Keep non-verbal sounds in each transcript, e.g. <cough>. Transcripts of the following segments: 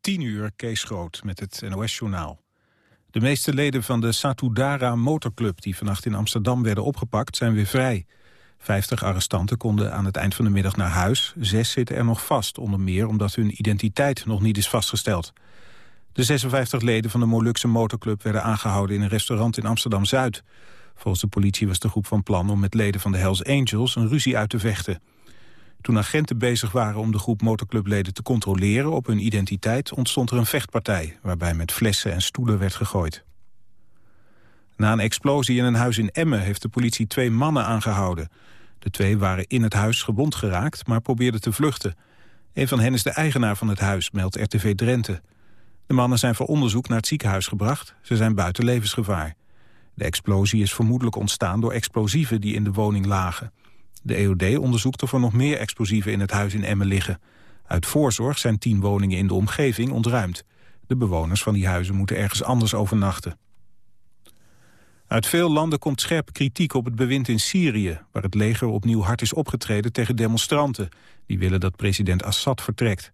10 uur Kees Groot met het NOS-journaal. De meeste leden van de Satudara motorclub die vannacht in Amsterdam werden opgepakt zijn weer vrij. Vijftig arrestanten konden aan het eind van de middag naar huis. Zes zitten er nog vast, onder meer omdat hun identiteit nog niet is vastgesteld. De 56 leden van de Molukse motorclub werden aangehouden in een restaurant in Amsterdam-Zuid. Volgens de politie was de groep van plan om met leden van de Hells Angels een ruzie uit te vechten. Toen agenten bezig waren om de groep motorclubleden te controleren op hun identiteit, ontstond er een vechtpartij, waarbij met flessen en stoelen werd gegooid. Na een explosie in een huis in Emmen heeft de politie twee mannen aangehouden. De twee waren in het huis gewond geraakt, maar probeerden te vluchten. Een van hen is de eigenaar van het huis, meldt RTV Drenthe. De mannen zijn voor onderzoek naar het ziekenhuis gebracht. Ze zijn buiten levensgevaar. De explosie is vermoedelijk ontstaan door explosieven die in de woning lagen. De EOD onderzoekt of er nog meer explosieven in het huis in Emmen liggen. Uit voorzorg zijn tien woningen in de omgeving ontruimd. De bewoners van die huizen moeten ergens anders overnachten. Uit veel landen komt scherpe kritiek op het bewind in Syrië... waar het leger opnieuw hard is opgetreden tegen demonstranten... die willen dat president Assad vertrekt.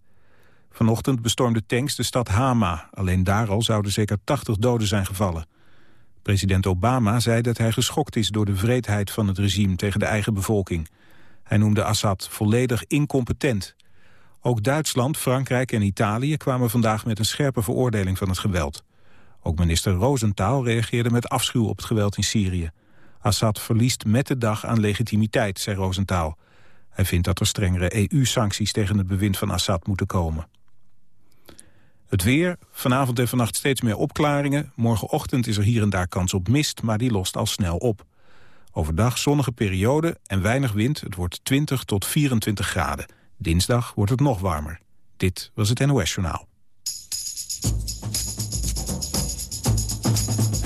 Vanochtend bestormden tanks de stad Hama. Alleen daar al zouden zeker 80 doden zijn gevallen. President Obama zei dat hij geschokt is door de vreedheid van het regime tegen de eigen bevolking. Hij noemde Assad volledig incompetent. Ook Duitsland, Frankrijk en Italië kwamen vandaag met een scherpe veroordeling van het geweld. Ook minister Rosenthal reageerde met afschuw op het geweld in Syrië. Assad verliest met de dag aan legitimiteit, zei Rosenthal. Hij vindt dat er strengere EU-sancties tegen het bewind van Assad moeten komen. Het weer, vanavond en vannacht steeds meer opklaringen. Morgenochtend is er hier en daar kans op mist, maar die lost al snel op. Overdag zonnige periode en weinig wind. Het wordt 20 tot 24 graden. Dinsdag wordt het nog warmer. Dit was het NOS Journaal.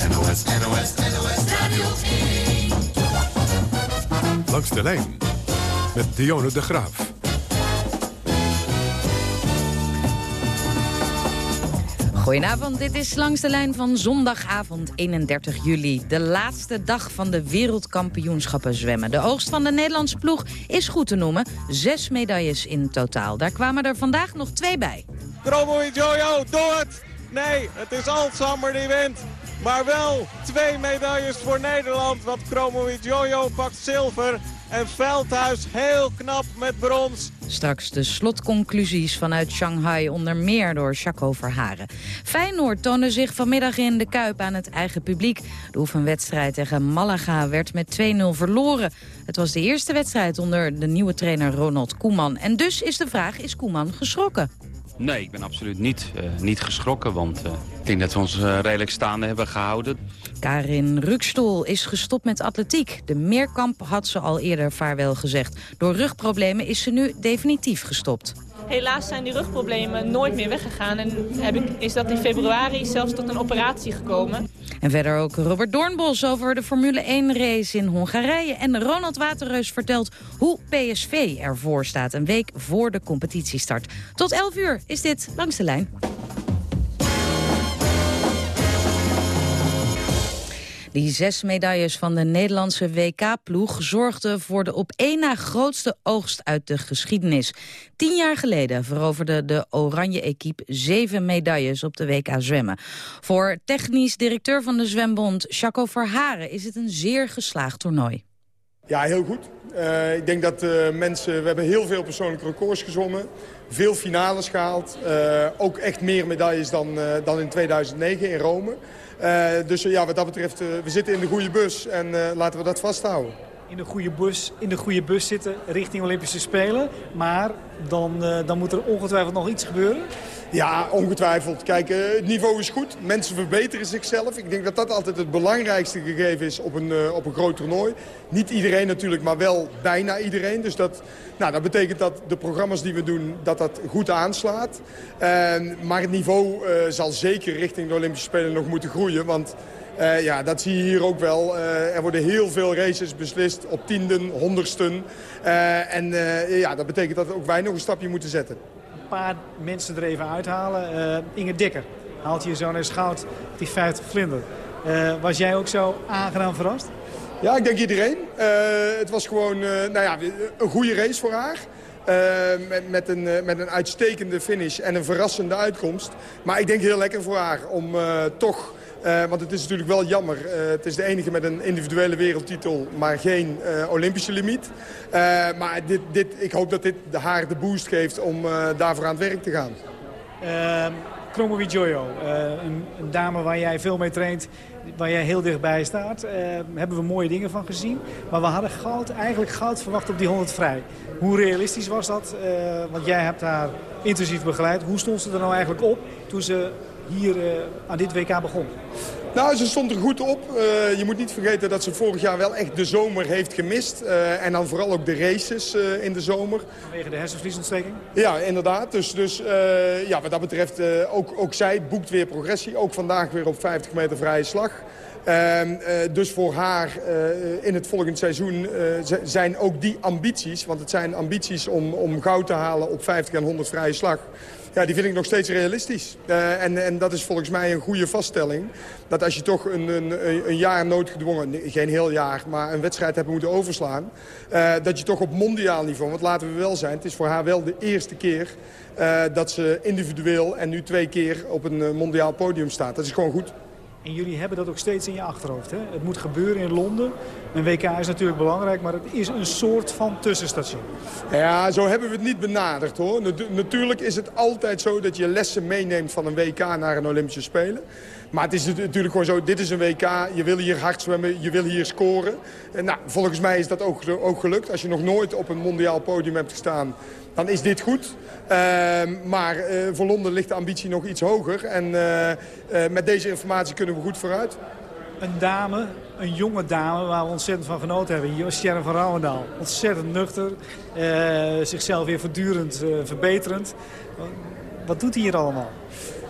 NOS, NOS, NOS Radio 1. Langs de lijn met Dionne de Graaf. Goedenavond, dit is Langs de Lijn van zondagavond 31 juli. De laatste dag van de wereldkampioenschappen zwemmen. De oogst van de Nederlandse ploeg is goed te noemen. Zes medailles in totaal. Daar kwamen er vandaag nog twee bij. Kromo Jojo, doe het! Nee, het is Alzheimer die wint. Maar wel twee medailles voor Nederland. Want Kromo Jojo pakt zilver. En Veldhuis heel knap met brons. Straks de slotconclusies vanuit Shanghai onder meer door Chaco Verharen. Feyenoord toonde zich vanmiddag in de Kuip aan het eigen publiek. De oefenwedstrijd tegen Malaga werd met 2-0 verloren. Het was de eerste wedstrijd onder de nieuwe trainer Ronald Koeman. En dus is de vraag, is Koeman geschrokken? Nee, ik ben absoluut niet, uh, niet geschrokken, want uh, ik denk dat we ons uh, redelijk staande hebben gehouden. Karin Rukstoel is gestopt met atletiek. De Meerkamp had ze al eerder vaarwel gezegd. Door rugproblemen is ze nu definitief gestopt. Helaas zijn die rugproblemen nooit meer weggegaan. En heb ik, is dat in februari zelfs tot een operatie gekomen. En verder ook Robert Doornbos over de Formule 1 race in Hongarije. En Ronald Waterreus vertelt hoe PSV ervoor staat. Een week voor de competitiestart. Tot 11 uur is dit Langs de Lijn. Die zes medailles van de Nederlandse WK-ploeg zorgden voor de op één na grootste oogst uit de geschiedenis. Tien jaar geleden veroverde de Oranje-equipe zeven medailles op de WK zwemmen. Voor technisch directeur van de zwembond Chaco Verharen is het een zeer geslaagd toernooi. Ja, heel goed. Uh, ik denk dat uh, mensen... We hebben heel veel persoonlijke records gezwommen. Veel finales gehaald. Uh, ook echt meer medailles dan, dan in 2009 in Rome. Uh, dus ja, wat dat betreft, uh, we zitten in de goede bus en uh, laten we dat vasthouden. In de, goede bus, in de goede bus zitten richting Olympische Spelen. Maar dan, dan moet er ongetwijfeld nog iets gebeuren. Ja, ongetwijfeld. Kijk, het niveau is goed. Mensen verbeteren zichzelf. Ik denk dat dat altijd het belangrijkste gegeven is op een, op een groot toernooi. Niet iedereen natuurlijk, maar wel bijna iedereen. Dus dat, nou, dat betekent dat de programma's die we doen, dat dat goed aanslaat. Maar het niveau zal zeker richting de Olympische Spelen nog moeten groeien. Want uh, ja, dat zie je hier ook wel. er worden heel veel races beslist op tienden, honderdsten. en ja, dat betekent dat ook wij nog een stapje moeten zetten. Een paar mensen er even uithalen. Inge Dikker haalt hier zo'n eens goud die 50 vlinder. was jij ook zo aangenaam verrast? Ja, ik denk iedereen. Het was gewoon nou ja, een goede race voor haar. met, met, een, met een uitstekende finish en een verrassende uitkomst. Maar ik denk heel lekker voor haar om toch... want het is natuurlijk wel jammer. het is de enige met een individuele wereldtitel, maar geen Olympische limiet. maar dit, dit, ik hoop dat dit haar de boost geeft om daarvoor aan het werk te gaan. Ehm, Kromovi Jojo, een, een, dame waar jij veel mee traint waar jij heel dichtbij staat, hebben we mooie dingen van gezien. Maar we hadden goud, eigenlijk goud verwacht op die 100 vrij. Hoe realistisch was dat? Want jij hebt haar intensief begeleid. Hoe stond ze er nou eigenlijk op toen ze hier uh, aan dit WK begon? Nou, ze stond er goed op. Uh, je moet niet vergeten dat ze vorig jaar wel echt de zomer heeft gemist. Uh, en dan vooral ook de races uh, in de zomer. Vanwege de hersenvliesontsteking? Ja, inderdaad. Dus, dus ja, wat dat betreft, ook, ook zij boekt weer progressie. Ook vandaag weer op 50 meter vrije slag. Ehm, dus voor haar in het volgende seizoen zijn ook die ambities... want het zijn ambities om, om goud te halen op 50 en 100 vrije slag ja, die vind ik nog steeds realistisch. Uh, en, en dat is volgens mij een goede vaststelling. Dat als je toch een, een, een jaar noodgedwongen, geen heel jaar, maar een wedstrijd hebt moeten overslaan. Uh, dat je toch op mondiaal niveau, want laten we wel zijn, het is voor haar wel de eerste keer uh, dat ze individueel en nu twee keer op een mondiaal podium staat. Dat is gewoon goed. En jullie hebben dat ook steeds in je achterhoofd. Hè? Het moet gebeuren in Londen. Een WK is natuurlijk belangrijk, maar het is een soort van tussenstation. Ja, zo hebben we het niet benaderd hoor. Natuurlijk is het altijd zo dat je lessen meeneemt van een WK naar een Olympische Spelen. Maar het is natuurlijk gewoon zo, dit is een WK, je wil hier hard zwemmen, je wil hier scoren. En nou, volgens mij is dat ook, ook gelukt. Als je nog nooit op een mondiaal podium hebt gestaan, dan is dit goed. Uh, maar uh, voor Londen ligt de ambitie nog iets hoger. En uh, met deze informatie kunnen we goed vooruit. Een dame, een jonge dame waar we ontzettend van genoten hebben. Hier van Rouwendaal. Ontzettend nuchter. zichzelf weer voortdurend verbeterend. Wat doet hij hier allemaal?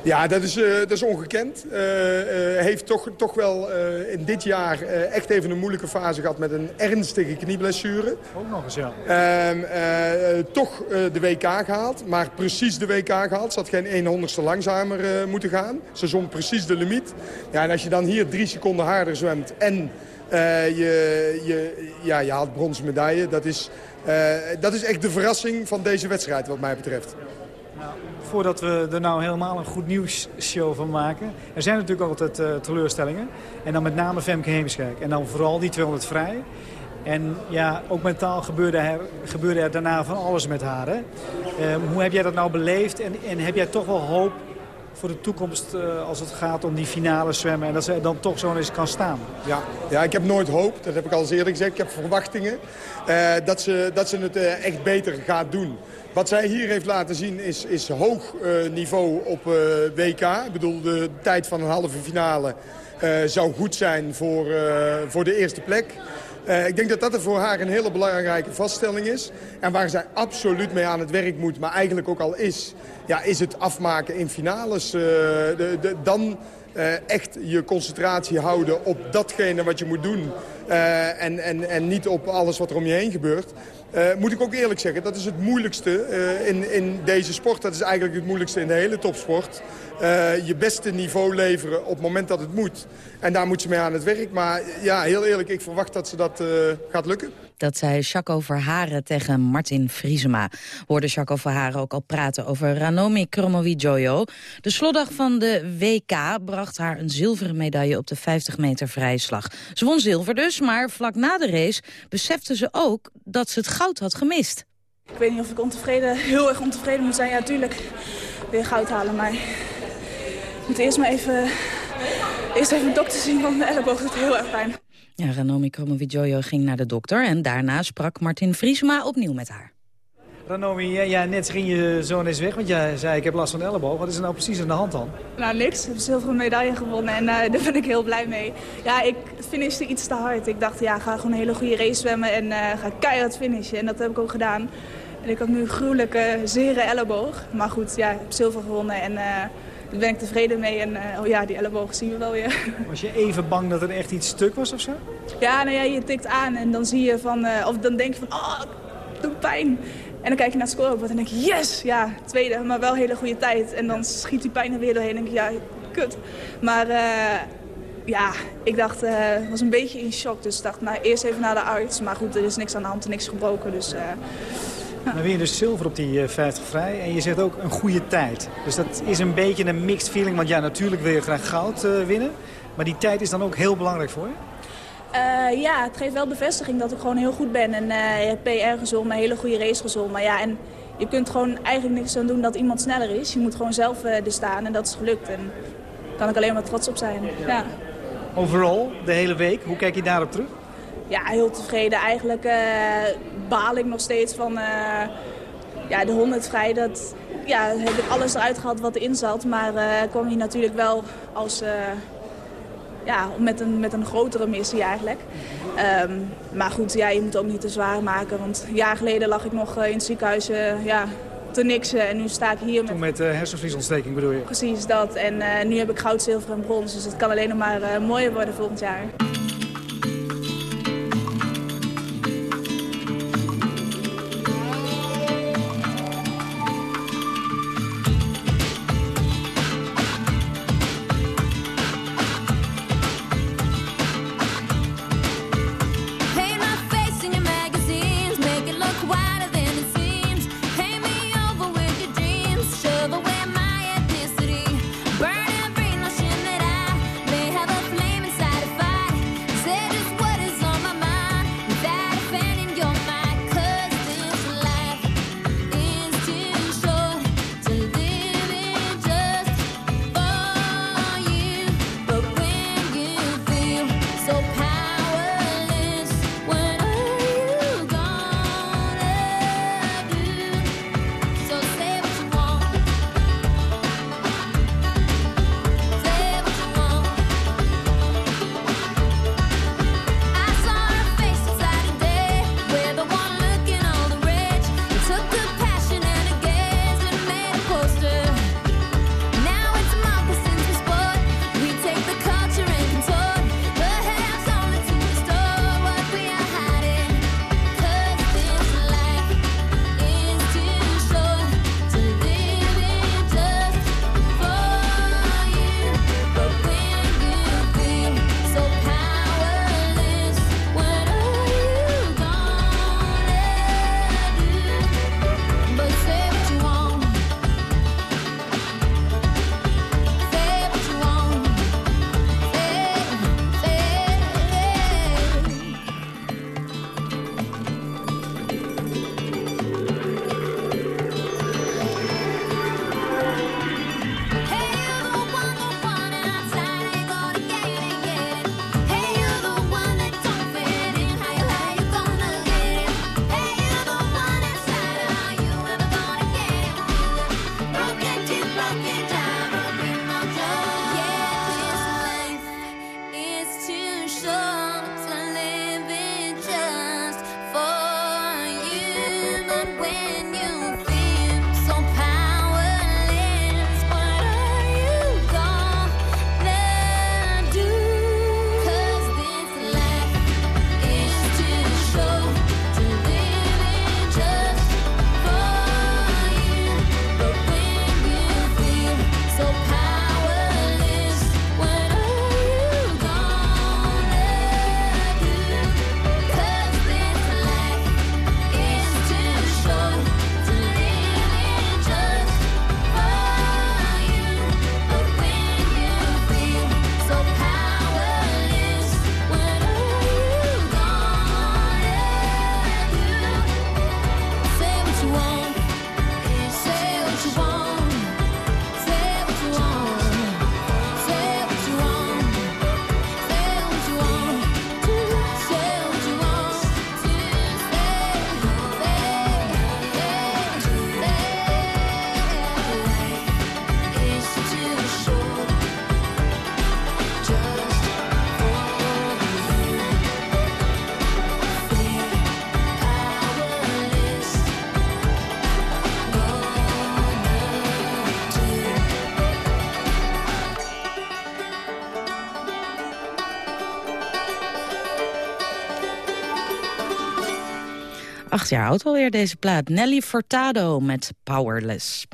Ja, dat is, uh, dat is ongekend. Uh, uh, heeft toch, toch wel in dit jaar echt even een moeilijke fase gehad met een ernstige knieblessure. Ook nog eens, ja. Ehm, toch de WK gehaald, maar precies de WK gehaald. Ze had geen 100ste langzamer moeten gaan. Ze zond precies de limiet. Ja, en als je dan hier drie seconden harder zwemt en je, je, ja, je haalt bronzen medaille, dat is, dat is echt de verrassing van deze wedstrijd wat mij betreft voordat we er nou helemaal een goed nieuws show van maken. Er zijn natuurlijk altijd uh, teleurstellingen. En dan met name Femke Heemskerk. En dan vooral die 200 vrij. En ja, ook mentaal gebeurde er, gebeurde er daarna van alles met haar. Uh, hoe heb jij dat nou beleefd? En, en heb jij toch wel hoop voor de toekomst uh, als het gaat om die finale zwemmen... en dat ze dan toch zo eens kan staan? Ja, ja, ik heb nooit hoop. Dat heb ik al eens eerder gezegd. Ik heb verwachtingen uh, dat, ze, dat ze het uh, echt beter gaat doen. Wat zij hier heeft laten zien is, is hoog niveau op WK. Ik bedoel, de tijd van een halve finale zou goed zijn voor, voor de eerste plek. Ik denk dat dat er voor haar een hele belangrijke vaststelling is. En waar zij absoluut mee aan het werk moet, maar eigenlijk ook al is... Ja, is het afmaken in finales. De, de, dan echt je concentratie houden op datgene wat je moet doen. En, en, en niet op alles wat er om je heen gebeurt. Uh, moet ik ook eerlijk zeggen, dat is het moeilijkste uh, in, in deze sport. Dat is eigenlijk het moeilijkste in de hele topsport. Je beste niveau leveren op het moment dat het moet. En daar moet ze mee aan het werk. Maar ja, heel eerlijk, ik verwacht dat ze dat gaat lukken. Dat zei Jaco Verharen tegen Martin Vriesema. Hoorde Jaco Verharen ook al praten over Ranomi Kromowidjojo. De slotdag van de WK bracht haar een zilveren medaille op de 50 meter vrije slag. Ze won zilver dus, maar vlak na de race besefte ze ook dat ze het goud had gemist. Ik weet niet of ik ontevreden, heel erg ontevreden moet zijn. Ja, tuurlijk weer goud halen, maar ik moet eerst maar even, eerst even een dokter zien, want mijn elleboog doet heel erg pijn. Ja, Ranomi Kromowidjojo ging naar de dokter en daarna sprak Martin Vriesma opnieuw met haar. Ranomi, ja, net ging je zoon eens weg, want jij zei ik heb last van de elleboog. Wat is er nou precies aan de hand dan? Nou, niks. Ik heb zilveren medaille gewonnen en uh, <laughs> daar ben ik heel blij mee. Ja, ik finishte iets te hard. Ik dacht, ja, ga gewoon een hele goede race zwemmen en uh, ga keihard finishen. En dat heb ik ook gedaan. En ik had nu een gruwelijke, zere elleboog. Maar goed, ja, ik heb zilver gewonnen en... Uh, daar ben ik tevreden mee. En uh, oh ja, die elleboog zien we wel weer. <laughs> Was je even bang dat er echt iets stuk was of zo? Ja, nou ja, je tikt aan en dan zie je van... Uh, of dan denk je van, oh, het doet pijn. En dan kijk je naar het scorebord en denk je, yes! Ja, tweede, maar wel hele goede tijd. En dan schiet die pijn er weer doorheen en denk je, ja, kut. Maar uh, ja, ik dacht, uh, was een beetje in shock. Dus ik dacht, nou, eerst even naar de arts. Maar goed, er is niks aan de hand en niks gebroken. Dus Dan win je dus zilver op die 50 vrij. En je zegt ook een goede tijd. Dus dat is een beetje een mixed feeling. Want ja, natuurlijk wil je graag goud winnen. Maar die tijd is dan ook heel belangrijk voor je? Uh, ja, het geeft wel bevestiging dat ik gewoon heel goed ben. En uh, hebt PR gezond, een hele goede race gezond. Maar ja, en je kunt gewoon eigenlijk niks aan doen dat iemand sneller is. Je moet gewoon zelf uh, er staan en dat is gelukt. En daar kan ik alleen maar trots op zijn. Ja. Overal, de hele week, hoe kijk je daarop terug? Ja, heel tevreden. Eigenlijk baal ik nog steeds van ja, de 100 vrij. Dat, ja, heb ik alles eruit gehad wat erin zat. Maar kwam hier natuurlijk wel als ja, met, een, met een grotere missie eigenlijk. Um, maar goed, ja, je moet het ook niet te zwaar maken. Want een jaar geleden lag ik nog eh, in het ziekenhuis uh, ja, te niksen. En nu sta ik hier met... Toen met uh, hersenvliesontsteking bedoel je? Precies dat. En uh, nu heb ik goud, zilver en brons. Dus het kan alleen nog maar mooier worden volgend jaar. Acht jaar oud alweer deze plaat. Nelly Furtado met Powerless.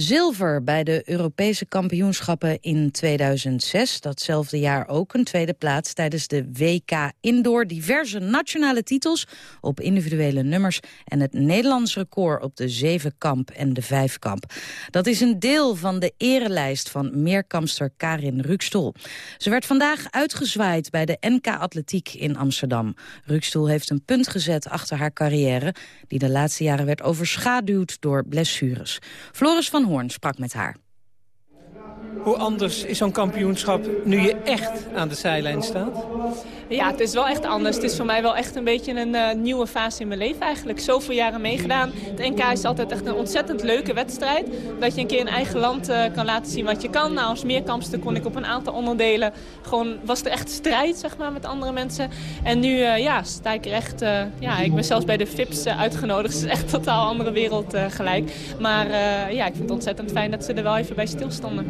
Zilver bij de Europese kampioenschappen in 2006. Datzelfde jaar ook een tweede plaats tijdens de WK Indoor. Diverse nationale titels op individuele nummers... en het Nederlands record op de zevenkamp en de vijfkamp. Dat is een deel van de erelijst van meerkampster Karin Rukstoel. Ze werd vandaag uitgezwaaid bij de NK Atletiek in Amsterdam. Rukstoel heeft een punt gezet achter haar carrière... die de laatste jaren werd overschaduwd door blessures. Floris van Hoorn sprak met haar. Hoe anders is zo'n kampioenschap nu je echt aan de zijlijn staat? Ja, het is wel echt anders. Het is voor mij wel echt een beetje een uh, nieuwe fase in mijn leven eigenlijk. Zoveel jaren meegedaan. Het NK is altijd echt een ontzettend leuke wedstrijd. Dat je een keer in eigen land uh, kan laten zien wat je kan. Nou, als meerkampster kon ik op een aantal onderdelen... gewoon was er echt strijd, zeg maar, met andere mensen. En nu, uh, ja, sta ik er echt... ja, ik ben zelfs bij de FIPS uitgenodigd. <laughs> Het is echt een totaal andere wereld gelijk. Maar ja, ik vind het ontzettend fijn dat ze er wel even bij stilstonden.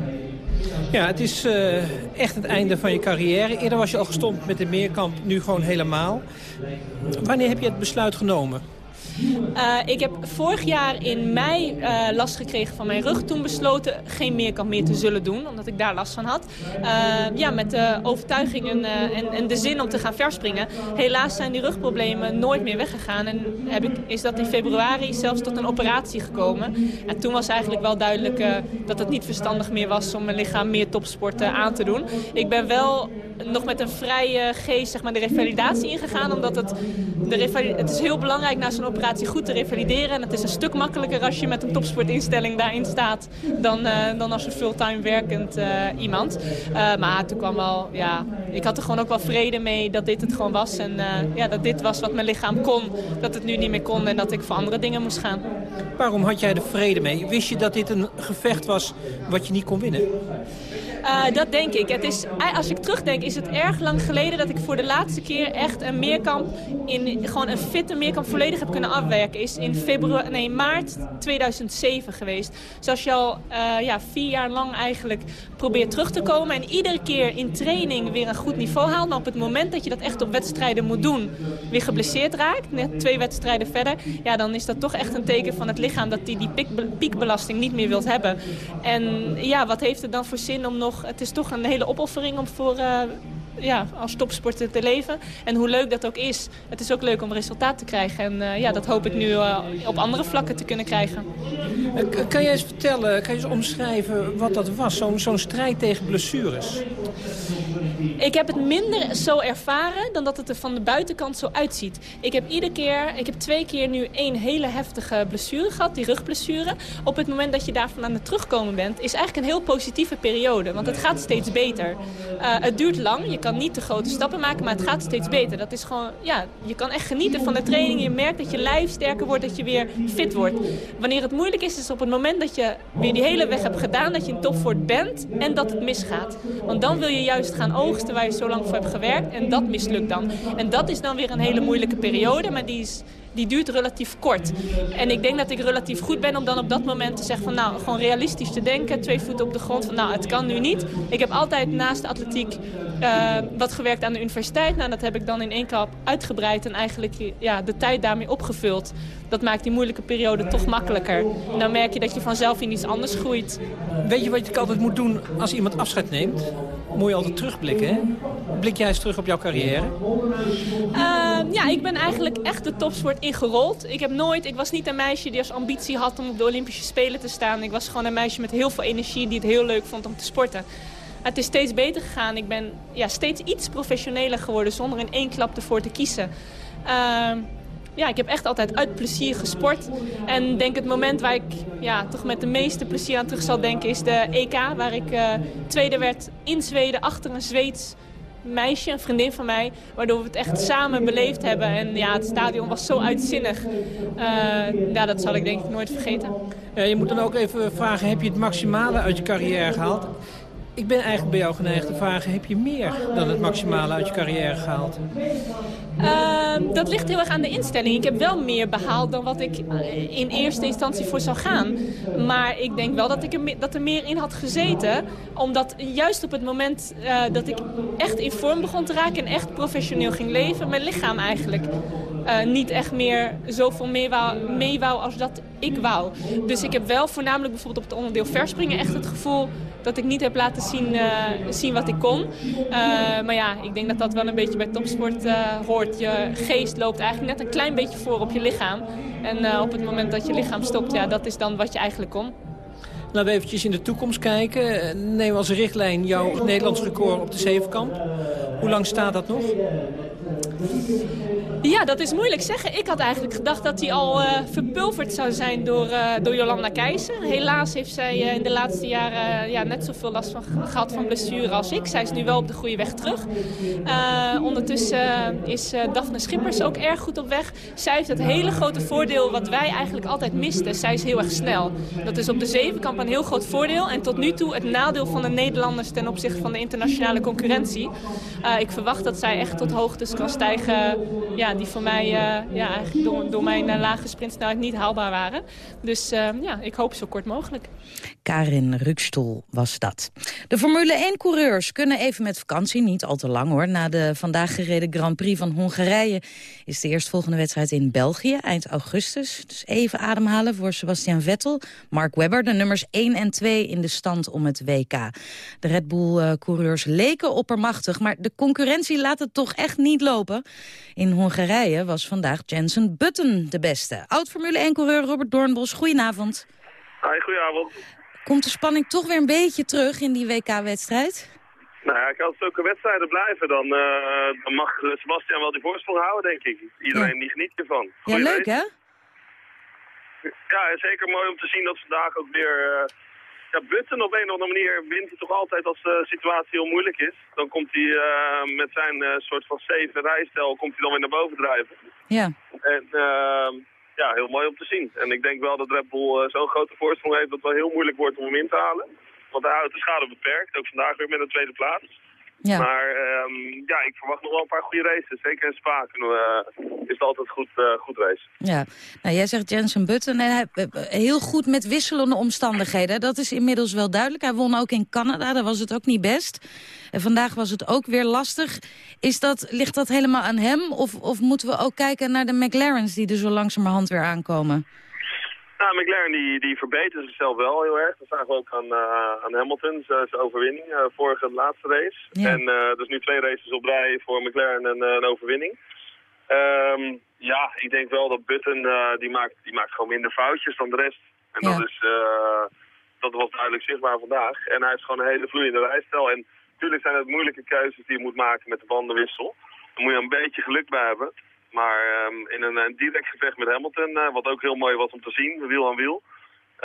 Ja, het is uh, echt het einde van je carrière. Eerder was je al gestopt met de meerkamp, nu gewoon helemaal. Wanneer heb je het besluit genomen? Uh, ik heb vorig jaar in mei uh, last gekregen van mijn rug. Toen besloten geen meerkamp meer te zullen doen, omdat ik daar last van had. Uh, ja, met de overtuiging en, en, en, de zin om te gaan verspringen. Helaas zijn die rugproblemen nooit meer weggegaan. En heb ik, is dat in februari zelfs tot een operatie gekomen. En toen was eigenlijk wel duidelijk dat het niet verstandig meer was om mijn lichaam meer topsporten aan te doen. Ik ben wel nog met een vrije geest zeg maar, de revalidatie ingegaan. Omdat het, de het is heel belangrijk na zo'n operatie goed te revalideren. En het is een stuk makkelijker als je met een topsportinstelling daarin staat... dan, uh, dan als een fulltime werkend uh, iemand. Uh, maar toen kwam wel, ja, ik had er gewoon ook wel vrede mee dat dit het gewoon was. En ja, dat dit was wat mijn lichaam kon, dat het nu niet meer kon... en dat ik voor andere dingen moest gaan. Waarom had jij er vrede mee? Wist je dat dit een gevecht was wat je niet kon winnen? Uh, dat denk ik. Het is, als ik terugdenk is het erg lang geleden dat ik voor de laatste keer echt een meerkamp, in, gewoon een fitte meerkamp volledig heb kunnen afwerken. Is in februari, nee, maart 2007 geweest. Dus als je al uh, ja, vier jaar lang eigenlijk probeert terug te komen en iedere keer in training weer een goed niveau haalt. Maar op het moment dat je dat echt op wedstrijden moet doen, weer geblesseerd raakt, net twee wedstrijden verder. Ja, dan is dat toch echt een teken van het lichaam dat die die piek, piekbelasting niet meer wilt hebben. En ja, wat heeft het dan voor zin om nog het is toch een hele opoffering om voor, uh, ja, als topsporter te leven. En hoe leuk dat ook is, het is ook leuk om resultaat te krijgen. En uh, ja, dat hoop ik nu uh, op andere vlakken te kunnen krijgen. Kan jij eens vertellen, kan je eens omschrijven wat dat was, zo'n zo'n strijd tegen blessures? Ik heb het minder zo ervaren dan dat het er van de buitenkant zo uitziet. Ik heb iedere keer, ik heb twee keer nu één hele heftige blessure gehad, die rugblessure. Op het moment dat je daarvan aan het terugkomen bent, is eigenlijk een heel positieve periode. Want het gaat steeds beter. Uh, het duurt lang, je kan niet te grote stappen maken, maar het gaat steeds beter. Dat is gewoon, ja, je kan echt genieten van de training. Je merkt dat je lijf sterker wordt, dat je weer fit wordt. Wanneer het moeilijk is, is op het moment dat je weer die hele weg hebt gedaan, dat je in topfort bent en dat het misgaat. Want dan wil je juist gaan oogsten waar je zo lang voor hebt gewerkt en dat mislukt dan. En dat is dan weer een hele moeilijke periode, maar die is die duurt relatief kort. En ik denk dat ik relatief goed ben om dan op dat moment te zeggen van nou, gewoon realistisch te denken. Twee voeten op de grond van nou, het kan nu niet. Ik heb altijd naast de atletiek uh, wat gewerkt aan de universiteit. Nou, dat heb ik dan in één klap uitgebreid en eigenlijk ja, de tijd daarmee opgevuld. Dat maakt die moeilijke periode toch makkelijker. Dan merk je dat je vanzelf in iets anders groeit. Weet je wat je altijd moet doen als iemand afscheid neemt? Moet je altijd terugblikken? Blik jij eens terug op jouw carrière? Uh, ja, ik ben eigenlijk echt de topsport ingerold. Ik heb nooit, ik was niet een meisje die als ambitie had om op de Olympische Spelen te staan. Ik was gewoon een meisje met heel veel energie die het heel leuk vond om te sporten. Het is steeds beter gegaan. Ik ben ja, steeds iets professioneler geworden zonder in één klap ervoor te kiezen. Uh, ja, ik heb echt altijd uit plezier gesport. En denk het moment waar ik ja, toch met de meeste plezier aan terug zal denken is de EK. Waar ik uh, tweede werd in Zweden achter een Zweeds meisje, een vriendin van mij, waardoor we het echt samen beleefd hebben. En ja, het stadion was zo uitzinnig. Uh, ja, dat zal ik denk ik nooit vergeten. Ja, je moet dan ook even vragen, heb je het maximale uit je carrière gehaald? Ik ben eigenlijk bij jou geneigd te vragen, heb je meer dan het maximale uit je carrière gehaald? Uh, dat ligt heel erg aan de instelling. Ik heb wel meer behaald dan wat ik eh, in eerste instantie voor zou gaan. Maar ik denk wel dat, ik er, dat er meer in had gezeten. Omdat juist op het moment uh, dat ik echt in vorm begon te raken en echt professioneel ging leven, mijn lichaam eigenlijk eh, niet echt meer zoveel mee wou, als dat ik wou. Dus ik heb wel voornamelijk bijvoorbeeld op het onderdeel verspringen echt het gevoel dat ik niet heb laten zien, uh, zien wat ik kon. Uh, maar ja, ik denk dat dat wel een beetje bij topsport hoort. Je geest loopt eigenlijk net een klein beetje voor op je lichaam. En op het moment dat je lichaam stopt, ja, dat is dan wat je eigenlijk kon. Laten we eventjes in de toekomst kijken. Neem als richtlijn jouw Nederlands record op de zevenkamp. Hoe lang staat dat nog? Ja, dat is moeilijk zeggen. Ik had eigenlijk gedacht dat hij al uh, verpulverd zou zijn door, uh, door Jolanda Keijzer. Helaas heeft zij uh, in de laatste jaren ja, net zoveel last van, gehad van blessure als ik. Zij is nu wel op de goede weg terug. ondertussen is Daphne Schippers ook erg goed op weg. Zij heeft het hele grote voordeel wat wij eigenlijk altijd misten. Zij is heel erg snel. Dat is op de zevenkamp een heel groot voordeel. En tot nu toe het nadeel van de Nederlanders ten opzichte van de internationale concurrentie. ik verwacht dat zij echt tot hoogtes kan stijgen ja, die voor mij uh, ja, eigenlijk door, door mijn uh, lage sprintsnelheid niet haalbaar waren. Dus uh, ja, ik hoop zo kort mogelijk. Karin Rukstoel was dat. De Formule 1-coureurs kunnen even met vakantie, niet al te lang hoor. Na de vandaag gereden Grand Prix van Hongarije is de eerstvolgende wedstrijd in België eind augustus. Dus even ademhalen voor Sebastian Vettel, Mark Webber, de nummers 1 en 2 in de stand om het WK. De Red Bull-coureurs leken oppermachtig, maar de concurrentie laat het toch echt niet lopen. In Hongarije was vandaag Jensen Button de beste. Oud-Formule 1-coureur Robert Doornbos, goedenavond. Hi, goedenavond. Komt de spanning toch weer een beetje terug in die WK-wedstrijd? Nou ja, als zulke wedstrijden blijven, dan, uh, dan mag Sebastian wel die voorsprong houden, denk ik. Iedereen die geniet ervan. ja, leuk hè? Ja, zeker mooi om te zien dat vandaag ook weer... Uh, ja, Button op een of andere manier wint hij toch altijd als de situatie heel moeilijk is. Dan komt hij uh, met zijn soort van safe rijstijl komt hij dan weer naar boven drijven. Ja. En ehm, ja, heel mooi om te zien. En ik denk wel dat Red Bull zo'n grote voorsprong heeft dat het wel heel moeilijk wordt om hem in te halen. Want hij houdt de schade beperkt, ook vandaag weer met een tweede plaats. Ja. Maar um, ja, ik verwacht nog wel een paar goede races. Zeker in Spa uh, is het altijd goed, uh, goed race. Ja, nou, jij zegt Jensen Button. En hij, heel goed met wisselende omstandigheden. Dat is inmiddels wel duidelijk. Hij won ook in Canada, daar was het ook niet best. En vandaag was het ook weer lastig. Is dat, ligt dat helemaal aan hem? Of, of moeten we ook kijken naar de McLaren's die er zo langzamerhand weer aankomen? Nou, McLaren die, die verbetert zichzelf wel heel erg. Dat zagen we ook aan, uh, aan Hamilton, zijn overwinning, uh, vorige laatste race. Ja. En uh, dus nu twee races op rij voor McLaren en een overwinning. Um, ja, ik denk wel dat Button, die, maakt, die maakt gewoon minder foutjes dan de rest. En Ja. dat, is, dat was duidelijk zichtbaar vandaag. En hij heeft gewoon een hele vloeiende rijstijl. En natuurlijk zijn het moeilijke keuzes die je moet maken met de bandenwissel. Daar moet je een beetje geluk bij hebben. Maar um, in een, een, direct gevecht met Hamilton, uh, wat ook heel mooi was om te zien, wiel aan wiel,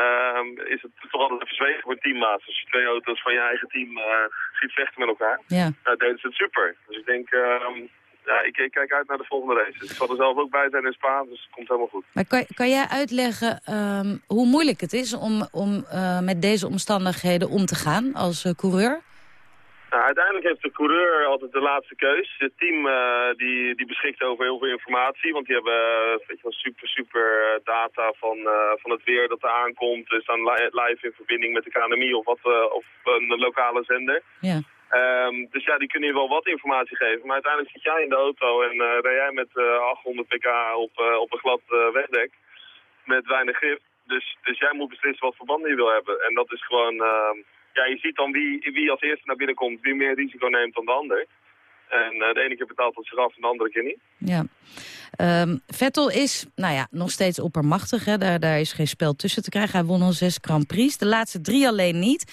um, is het toch altijd even zwegen voor teammaats. Als je twee auto's van je eigen team uh, ziet vechten met elkaar, Ja. uh, deden ze het super. Dus ik denk, um, ja, ik, ik, kijk uit naar de volgende races. Ik zal er zelf ook bij zijn in Spa, dus het komt helemaal goed. Maar kan, kan jij uitleggen um, hoe moeilijk het is om, om uh, met deze omstandigheden om te gaan als coureur? Nou, uiteindelijk heeft de coureur altijd de laatste keus. Het team uh, die, die beschikt over heel veel informatie, want die hebben uh, weet je wel, super, super uh, data van, van het weer dat er aankomt. Ze staan li live in verbinding met de KNMI of, wat, of een lokale zender. Ja. Um, dus ja, die kunnen je wel wat informatie geven. Maar uiteindelijk zit jij in de auto en rij jij met uh, 800 pk op, op een glad wegdek. Met weinig grip. Dus, dus jij moet beslissen wat voor banden je wil hebben. En dat is gewoon... Ja, je ziet dan wie, wie als eerste naar binnen komt, wie meer risico neemt dan de ander. En uh, de ene keer betaalt het zich af en de andere keer niet. Ja. Um, Vettel is, nou ja, nog steeds oppermachtig. Hè? Daar, daar is geen spel tussen te krijgen. Hij won al zes Grand Prix. De laatste drie alleen niet.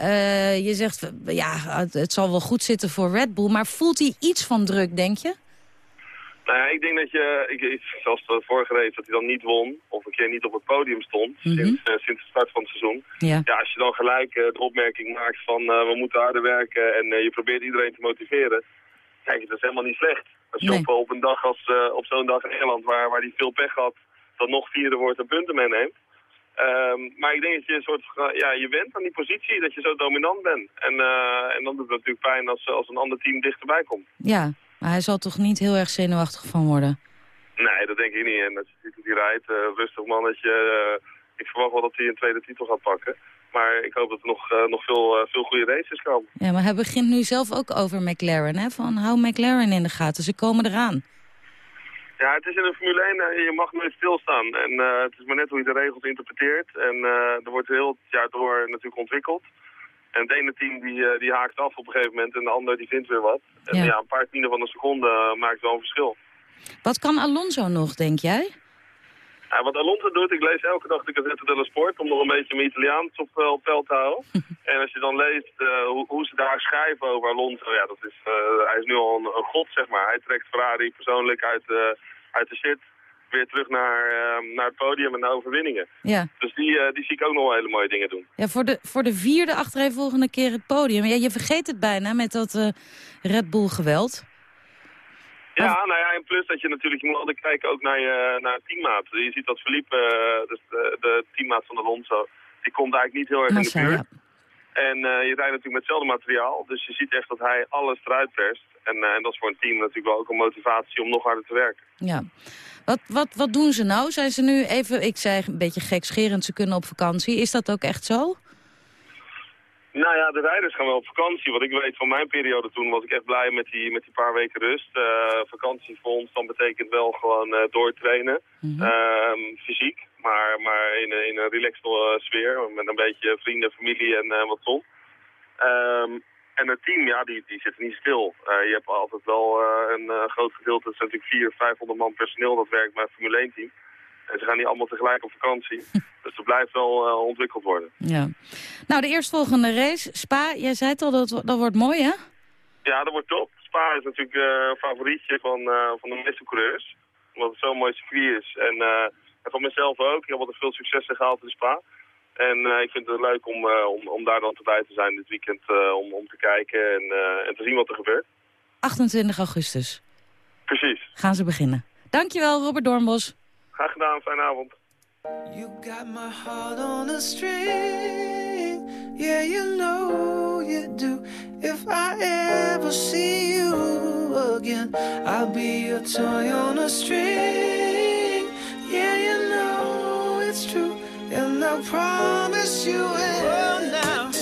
Uh, je zegt, ja, het, zal wel goed zitten voor Red Bull. Maar voelt hij iets van druk, denk je? Nou ja, ik denk dat je, ik, zoals de vorige race, dat hij dan niet won. Of een keer niet op het podium stond. Mm -hmm. sinds, uh, sinds de start van het seizoen. Ja. ja als je dan gelijk uh, de opmerking maakt van we moeten harder werken. En je probeert iedereen te motiveren. Kijk, dat is helemaal niet slecht. Als je nee. op, op een dag als op zo'n dag in Engeland, waar, waar hij veel pech had, dan nog vierde wordt en punten meeneemt. Um, maar ik denk dat je een soort, ja, je went aan die positie, dat je zo dominant bent. En, en dan doet het natuurlijk pijn als, als een ander team dichterbij komt. Ja, maar hij zal toch niet heel erg zenuwachtig van worden? Nee, dat denk ik niet. En als je ziet hoe hij rijdt, uh, rustig mannetje. Uh, ik verwacht wel dat hij een tweede titel gaat pakken. Maar ik hoop dat er nog, uh, nog veel, veel goede races komen. Ja, maar hij begint nu zelf ook over McLaren. Hè? Van hou McLaren in de gaten, ze komen eraan. Ja, het is in de Formule 1, uh, je mag nooit stilstaan. En het is maar net hoe je de regels interpreteert. En er wordt heel het jaar door natuurlijk ontwikkeld. En het ene team die, die haakt af op een gegeven moment en de ander die vindt weer wat. En ja, ja een paar tienden van een seconde maakt wel een verschil. Wat kan Alonso nog, denk jij? Ja, wat Alonso doet, ik lees elke dag de Gazette dello Sport om nog een beetje mijn Italiaans op, uh, op peil te houden. <laughs> en als je dan leest uh, hoe, hoe, ze daar schrijven over Alonso, ja, dat is, uh, hij is nu al een, een, god, zeg maar. Hij trekt Ferrari persoonlijk uit, uit de shit weer terug naar, naar het podium en naar overwinningen. Ja. Dus die, die zie ik ook nog wel hele mooie dingen doen. Ja, voor de, voor de vierde achtereenvolgende keer het podium. Ja, je vergeet het bijna met dat Red Bull geweld. Ja, nou ja, en plus dat je natuurlijk, je moet altijd kijken ook naar je, naar teammaat. Je ziet dat Philippe, uh, dus de, de, teammaat van Alonso, die komt eigenlijk niet heel erg Massa, in de buurt. Ja. En uh, je rijdt natuurlijk met hetzelfde materiaal, dus je ziet echt dat hij alles eruit perst. En, uh, en dat is voor een team natuurlijk wel ook een motivatie om nog harder te werken. Ja. Wat, wat, wat doen ze nou? Zijn ze nu even, ik zei een beetje gekscherend, ze kunnen op vakantie. Is dat ook echt zo? Nou ja, de rijders gaan wel op vakantie. Wat ik weet van mijn periode toen was ik echt blij met die, met die paar weken rust. Uh, vakantie voor ons dan betekent wel gewoon uh, doortrainen. Mm -hmm. uh, fysiek, maar, maar in, in een relaxed uh, sfeer. Met een beetje vrienden, familie en wat zon. Um, en het team, ja, die, die zit niet stil. Uh, je hebt altijd wel een groot gedeelte, het zijn natuurlijk 400, 500 man personeel dat werkt bij een Formule 1 team. En ze gaan niet allemaal tegelijk op vakantie. <laughs> dus het blijft wel ontwikkeld worden. Ja. Nou, de eerstvolgende race, Spa, jij zei het al, dat, dat wordt mooi, hè? Ja, dat wordt top. Spa is natuurlijk een favorietje van, van de meeste coureurs. Omdat het zo'n mooi circuit is. En, en van mezelf ook. Ik heb altijd veel successen gehaald in Spa. En ik vind het leuk om, om, om daar dan bij te zijn dit weekend. om, om te kijken en, en te zien wat er gebeurt. 28 augustus. Precies. Gaan ze beginnen. Dankjewel, Robert Doornbos. Graag gedaan, fijne avond. You got my heart on a string. Yeah, you know you do. If I ever see you again, I'll be your toy on a string. Yeah, you know it's true. And I promise you it. Oh, now.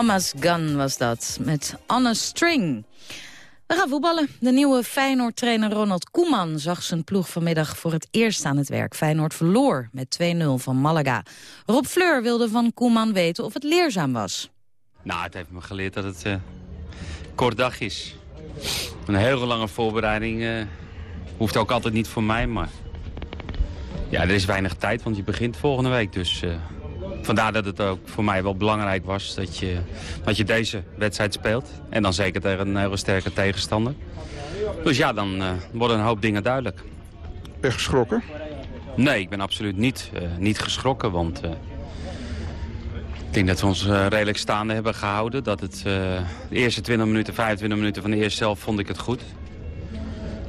Mama's Gun was dat, met Anne String. We gaan voetballen. De nieuwe Feyenoord-trainer Ronald Koeman zag zijn ploeg vanmiddag voor het eerst aan het werk. Feyenoord verloor met 2-0 van Malaga. Rob Fleur wilde van Koeman weten of het leerzaam was. Nou, het heeft me geleerd dat het uh, kort dag is. Een hele lange voorbereiding uh, hoeft ook altijd niet voor mij, maar... Ja, er is weinig tijd, want je begint volgende week, dus... Uh, vandaar dat het ook voor mij wel belangrijk was dat je, dat je deze wedstrijd speelt. En dan zeker tegen een hele sterke tegenstander. Dus ja, dan uh, worden een hoop dingen duidelijk. Ben je geschrokken? Nee, ik ben absoluut niet, uh, niet geschrokken. Want uh, ik denk dat we ons redelijk staande hebben gehouden. Dat het de eerste 20 minuten, 25 minuten van de eerste zelf vond ik het goed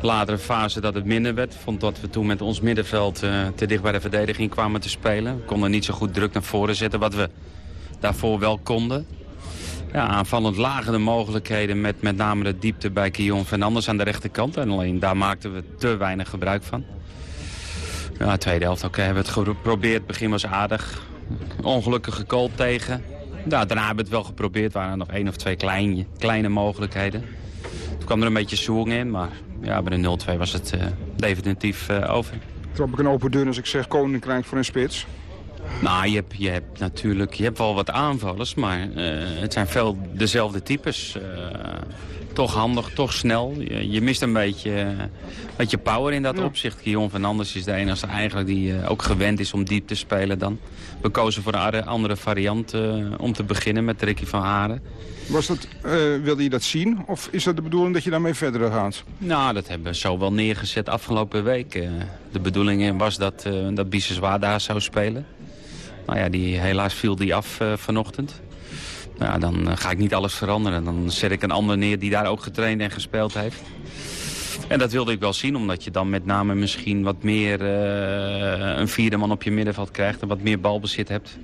latere fase dat het minder werd. Vond dat we toen met ons middenveld uh, te dicht bij de verdediging kwamen te spelen. We konden niet zo goed druk naar voren zetten, wat we daarvoor wel konden. Ja, aanvallend lagen de mogelijkheden met met name de diepte bij Kion Fernandes aan de rechterkant. En alleen daar maakten we te weinig gebruik van. Ja, tweede helft oké, hebben we het geprobeerd. Het begin was aardig. Ongelukkige goal tegen. Daarna hebben we het wel geprobeerd. Er waren nog één of twee kleine, kleine mogelijkheden. Toen kwam er een beetje zoeng in, maar ja, bij de 0-2 was het uh, definitief uh, over. Trap ik een open deur als ik zeg Koninkrijk voor een spits? Nou, je hebt, je hebt natuurlijk je hebt wel wat aanvallers, maar uh, het zijn veel dezelfde types. Toch handig, toch snel. Je, je mist een beetje, een beetje power in dat ja. opzicht. Guillaume Fernandes is de enige eigenlijk die ook gewend is om diep te spelen dan. We kozen voor een andere variant om te beginnen met Ricky van Haren. Was dat, uh, wilde je dat zien? Of is dat de bedoeling dat je daarmee verder gaat? Nou, dat hebben we zo wel neergezet afgelopen week. Uh, de bedoeling was dat, uh, dat Biseswa daar zou spelen. Nou ja, die, helaas viel die af vanochtend. Nou, dan ga ik niet alles veranderen. Dan zet ik een ander neer die daar ook getraind en gespeeld heeft. En dat wilde ik wel zien, omdat je dan met name misschien wat meer uh, een vierde man op je middenveld krijgt. En wat meer balbezit hebt.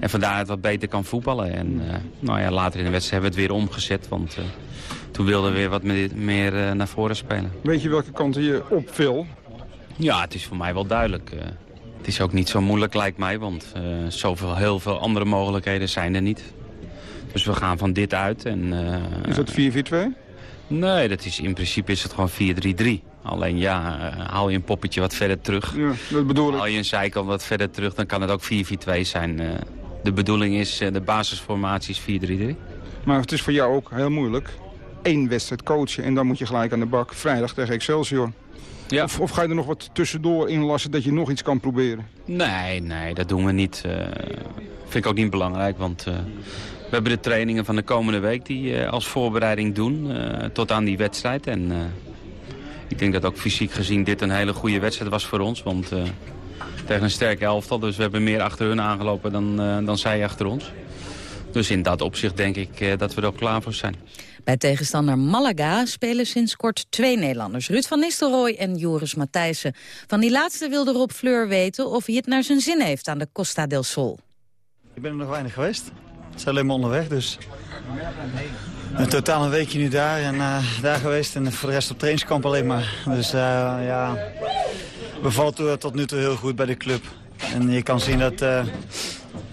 En vandaar het wat beter kan voetballen. En uh, nou ja, later in de wedstrijd hebben we het weer omgezet. Want uh, toen wilden we weer wat meer naar voren spelen. Weet je welke kant je op wil? Ja, het is voor mij wel duidelijk. het is ook niet zo moeilijk lijkt mij, want zoveel, heel veel andere mogelijkheden zijn er niet. Dus we gaan van dit uit. En, is dat 4-4-2? Nee, dat is, in principe is het gewoon 4-3-3. Alleen ja, uh, haal je een poppetje wat verder terug. Ja, dat bedoel ik. Haal je een zijkant wat verder terug, dan kan het ook 4-4-2 zijn. Uh, de bedoeling is, uh, de basisformatie is 4-3-3. Maar het is voor jou ook heel moeilijk. Eén wedstrijd coachen en dan moet je gelijk aan de bak. Vrijdag tegen Excelsior. Ja. Of, of, ga je er nog wat tussendoor inlassen dat je nog iets kan proberen? Nee, nee, dat doen we niet. vind ik ook niet belangrijk, want we hebben de trainingen van de komende week die uh, als voorbereiding doen uh, tot aan die wedstrijd. En uh, ik denk dat ook fysiek gezien dit een hele goede wedstrijd was voor ons. Want tegen een sterke elftal, dus we hebben meer achter hun aangelopen dan, dan zij achter ons. Dus in dat opzicht denk ik dat we er ook klaar voor zijn. Bij tegenstander Malaga spelen sinds kort twee Nederlanders. Ruud van Nistelrooy en Joris Matthijssen. Van die laatste wilde Rob Fleur weten of hij het naar zijn zin heeft aan de Costa del Sol. Ik ben er nog weinig geweest. Het is alleen maar onderweg, dus... In totaal een weekje nu daar en uh, daar geweest en voor de rest op trainingskamp alleen maar. Dus uh, ja, bevalt tot nu toe heel goed bij de club. En je kan zien dat uh,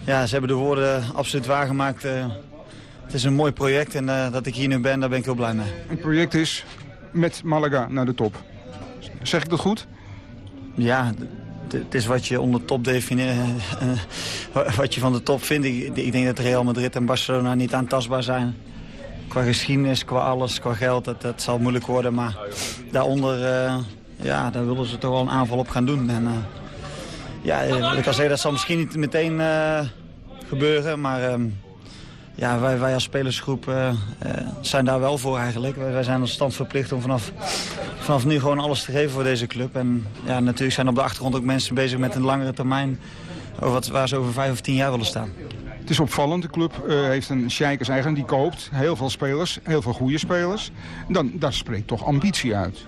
ja, ze hebben de woorden absoluut waargemaakt. het is een mooi project en dat ik hier nu ben, daar ben ik heel blij mee. Het project is met Malaga naar de top. Zeg ik dat goed? Ja, het is wat je onder top definieert, wat je van de top vindt. Ik, denk dat Real Madrid en Barcelona niet aantastbaar zijn. Qua geschiedenis, qua alles, qua geld, dat, zal moeilijk worden. Maar daaronder, uh, ja, daar willen ze toch wel een aanval op gaan doen. En, ja, ik kan zeggen, dat zal misschien niet meteen gebeuren, maar... Uh, ja, wij, wij als spelersgroep uh, uh, zijn daar wel voor eigenlijk. Wij, zijn als stand verplicht om vanaf, vanaf nu gewoon alles te geven voor deze club. En ja, natuurlijk zijn op de achtergrond ook mensen bezig met een langere termijn... Over wat, waar ze over vijf of tien jaar willen staan. Het is opvallend. De club uh, heeft een Sheikers eigen die koopt heel veel spelers, heel veel goede spelers. Dan, daar spreekt toch ambitie uit.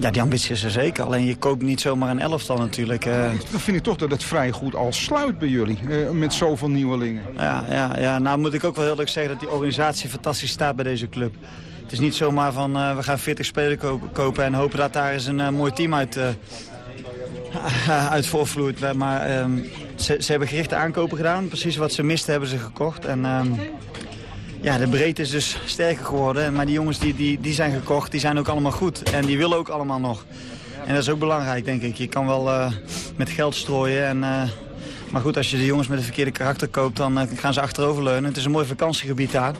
Ja, die ambitie is er zeker. Alleen je koopt niet zomaar een elftal natuurlijk. Uh... Dan vind ik toch dat het vrij goed al sluit bij jullie. Uh, met zoveel nieuwelingen. Ja, ja, ja, nou moet ik ook wel heel erg zeggen dat die organisatie fantastisch staat bij deze club. Het is niet zomaar van uh, we gaan 40 spelers kopen, kopen en hopen dat daar eens een mooi team uit <laughs> uit voorvloeit. Maar ehm, ze, ze, hebben gerichte aankopen gedaan. Precies wat ze misten hebben ze gekocht. En ehm, ja, de breedte is dus sterker geworden. Maar die jongens die, die, die zijn gekocht, die zijn ook allemaal goed. En die willen ook allemaal nog. En dat is ook belangrijk, denk ik. Je kan wel uh, met geld strooien. En, uh, maar goed, als je de jongens met een verkeerde karakter koopt, dan uh, gaan ze achteroverleunen. Het is een mooi vakantiegebied daar.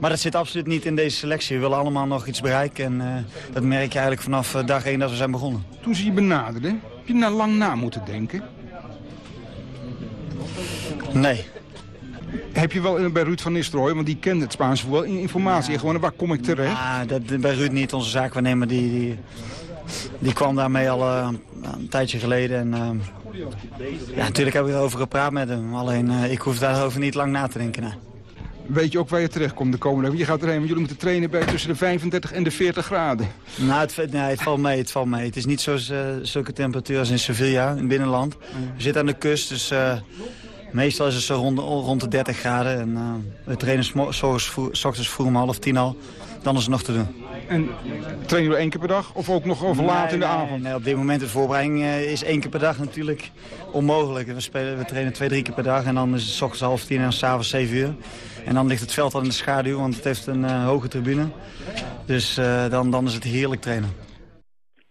Maar dat zit absoluut niet in deze selectie. We willen allemaal nog iets bereiken. En dat merk je eigenlijk vanaf dag 1 dat we zijn begonnen. Toen ze je benaderden, heb je daar lang na moeten denken? Nee. Heb je wel bij Ruud van Nistelrooy, want die kent het Spaanse voetbal, informatie. Ja. Gewoon, waar kom ik terecht? Ja, dat, bij Ruud niet. Onze zaakwaarnemer die, die, die kwam daarmee al uh, een tijdje geleden. En, uh, ja, natuurlijk heb ik erover gepraat met hem. Alleen uh, ik hoef daarover niet lang na te denken. Weet je ook waar je terecht komt de komende week? Je gaat erheen, want jullie moeten trainen bij tussen de 35 en de 40 graden. Nou, het, nee, het valt mee, het valt mee. Het is niet zoals, zulke temperatuur als in Sevilla, in het binnenland. We zitten aan de kust, dus meestal is het zo rond, rond de 30 graden. En, we trainen s ochtends vroeg om half tien al. Dan is het nog te doen. En trainen jullie één keer per dag of ook nog over laat in de nee, avond? Nee, op dit moment de voorbereiding uh, is één keer per dag natuurlijk onmogelijk. We, spelen, we trainen twee, drie keer per dag en dan is het s ochtends half tien en s'avonds zeven uur. En dan ligt het veld al in de schaduw, want het heeft een uh, hoge tribune. Dus uh, dan, dan is het heerlijk trainen.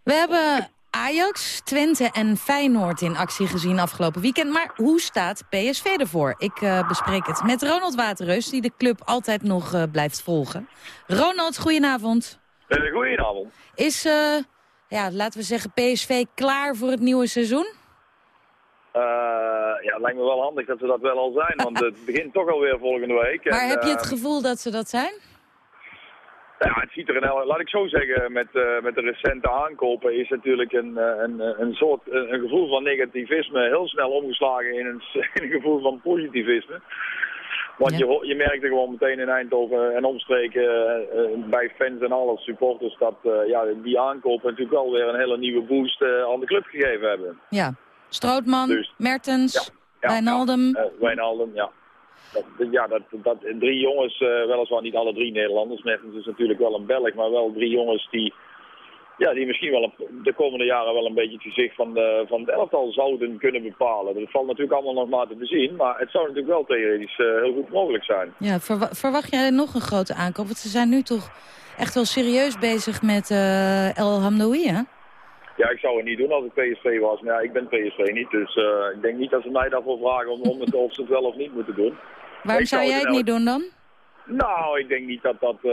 We hebben Ajax, Twente en Feyenoord in actie gezien afgelopen weekend. Maar hoe staat PSV ervoor? Ik uh, bespreek het met Ronald Waterreus, die de club altijd nog uh, blijft volgen. Ronald, goedenavond. Uh, goedenavond. Is, ja, laten we zeggen, PSV klaar voor het nieuwe seizoen? ja, het lijkt me wel handig dat ze dat wel al zijn, want het begint toch alweer volgende week. <laughs> Maar en, heb je het gevoel dat ze dat zijn? Ja, het ziet er in laat ik zo zeggen, met, uh, met de recente aankopen is natuurlijk een, een, een soort een gevoel van negativisme heel snel omgeslagen in een, <laughs> in een gevoel van positivisme. Want ja. je, je merkte gewoon meteen in Eindhoven en omstreken uh, bij fans en alle supporters dat ja, die aankopen natuurlijk wel weer een hele nieuwe boost aan de club gegeven hebben. Ja, Strootman, dus, Mertens, ja, ja, Wijnaldum. Wijnaldum, ja. Dat, ja, dat, dat, drie jongens, uh, weliswaar niet alle drie Nederlanders, Mertens is natuurlijk wel een Belg, maar wel drie jongens die, ja, die misschien wel een, de komende jaren wel een beetje het gezicht van, de, van het elftal zouden kunnen bepalen. Dat valt natuurlijk allemaal nog maar te bezien, maar het zou natuurlijk wel theoretisch uh, heel goed mogelijk zijn. Ja, verwa verwacht jij nog een grote aankoop? Want ze zijn nu toch echt wel serieus bezig met uh, El Hamdoui, hè? Ja, ik zou het niet doen als ik PSV was. Maar ja, ik ben PSV niet, dus uh, ik denk niet dat ze mij daarvoor vragen om, om het, of ze het wel of niet moeten doen. Waarom zou jij het niet doen dan? Nou, ik denk niet dat dat... Uh,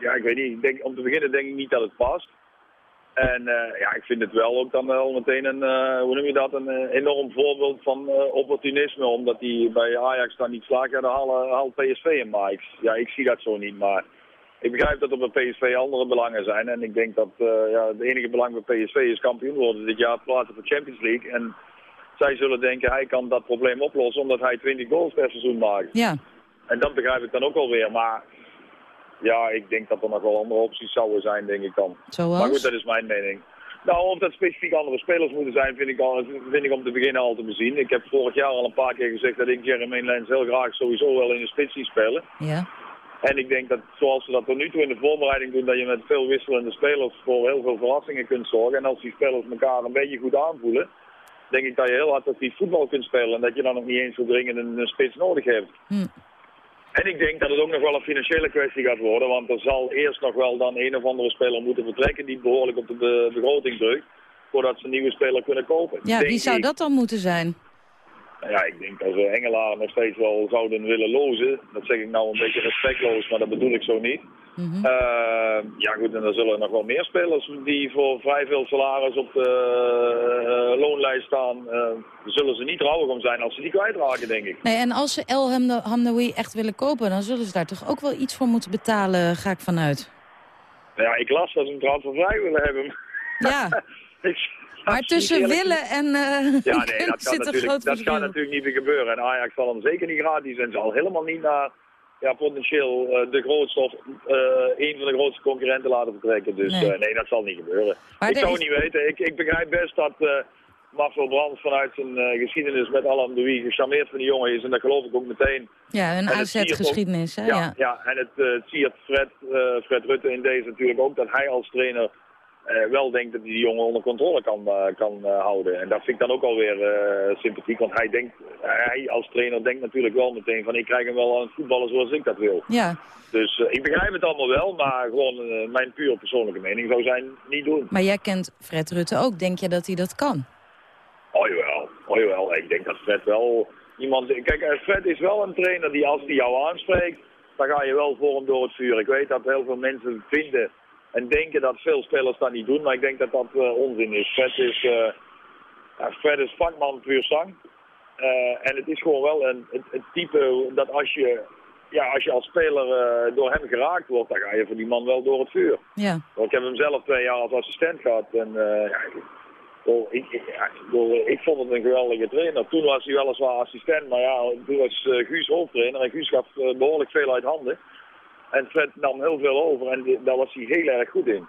ja, ik weet niet. Ik denk, om te beginnen denk ik niet dat het past. En uh, ja, ik vind het wel ook dan wel meteen een, uh, hoe noem je dat, een enorm voorbeeld van opportunisme. Omdat hij bij Ajax dan niet slaagt, ja, dan haalt PSV maar. Ik, ja, ik zie dat zo niet, maar ik begrijp dat er bij PSV andere belangen zijn. En ik denk dat ja, het enige belang bij PSV is kampioen worden dit jaar, plaatsen voor Champions League. En zij zullen denken hij kan dat probleem oplossen omdat hij 20 goals per seizoen maakt. Ja. En dat begrijp ik dan ook alweer. Maar ja, ik denk dat er nog wel andere opties zouden zijn, denk ik dan. Zoals? Maar goed, dat is mijn mening. Nou, of dat specifiek andere spelers moeten zijn, vind ik, al, vind ik om te beginnen al te bezien. Ik heb vorig jaar al een paar keer gezegd dat ik Jeremy Lens heel graag sowieso wel in de spits zie spelen. Ja. En ik denk dat zoals we dat tot nu toe in de voorbereiding doen, dat je met veel wisselende spelers voor heel veel verrassingen kunt zorgen. En als die spelers elkaar een beetje goed aanvoelen, denk ik dat je heel attractief voetbal kunt spelen. En dat je dan nog niet eens zo dringend een, een spits nodig hebt. Hm. En ik denk dat het ook nog wel een financiële kwestie gaat worden. Want er zal eerst nog wel dan een of andere speler moeten vertrekken die behoorlijk op de be begroting drukt. Voordat ze een nieuwe speler kunnen kopen. Ja, wie zou ik, dat dan moeten zijn? Ja, ik denk dat we Engelaar nog steeds wel zouden willen lozen. Dat zeg ik nou een beetje respectloos, maar dat bedoel ik zo niet. Mm -hmm. uh, ja goed, en dan zullen er nog wel meer spelers die voor vrij veel salaris op de uh, loonlijst staan. Uh, zullen ze niet rouwig om zijn als ze die kwijtraken, denk ik. Nee, en als ze El Hamdawi echt willen kopen, dan zullen ze daar toch ook wel iets voor moeten betalen, ga ik vanuit. Ja, ik las dat ze een transfervrij willen hebben. Ja. <laughs> ik, maar tussen willen en uh, ja, nee, <laughs> dat, dat gaat natuurlijk niet meer gebeuren. En Ajax zal hem zeker niet gratis en zal helemaal niet naar ja, potentieel uh, de grootste of uh, een van de grootste concurrenten laten vertrekken. Dus nee, nee dat zal niet gebeuren. Maar ik zou niet weten. Ik, ik begrijp best dat Marcel Brands vanuit zijn geschiedenis met Alan Louis gecharmeerd van die jongen is. En dat geloof ik ook meteen. Ja, een AZ-geschiedenis. Ja, ja, ja, en het, het siert Fred, Fred Rutte in deze natuurlijk ook dat hij als trainer eh, wel denkt dat hij die jongen onder controle kan, eh, kan eh, houden. En dat vind ik dan ook alweer sympathiek. Want hij, denkt, hij als trainer denkt natuurlijk wel meteen van ik krijg hem wel aan het voetballen zoals ik dat wil. Ja, Dus ik begrijp het allemaal wel, maar gewoon mijn puur persoonlijke mening zou zijn niet doen. maar jij kent Fred Rutte ook. Denk je dat hij dat kan? Oh jawel, oh jawel. Ik denk dat Fred wel iemand... Kijk, Fred is wel een trainer die als hij jou aanspreekt, dan ga je wel voor hem door het vuur. Ik weet dat heel veel mensen vinden en denken dat veel spelers dat niet doen, maar ik denk dat dat eh, onzin is. Fred is, eh, ja, Fred is vakman puur zang. Eh, en het is gewoon wel een, het, het type dat als je, ja, als je als speler door hem geraakt wordt, dan ga je voor die man wel door het vuur. Ja. Want ik heb hem zelf twee jaar als assistent gehad. En ja, ik, ik, ik, ik, vond het een geweldige trainer. Toen was hij weliswaar assistent, maar ja, toen was Guus hoofdtrainer. En Guus gaf eh, behoorlijk veel uit handen. En Fred nam heel veel over en die- daar was hij heel erg goed in.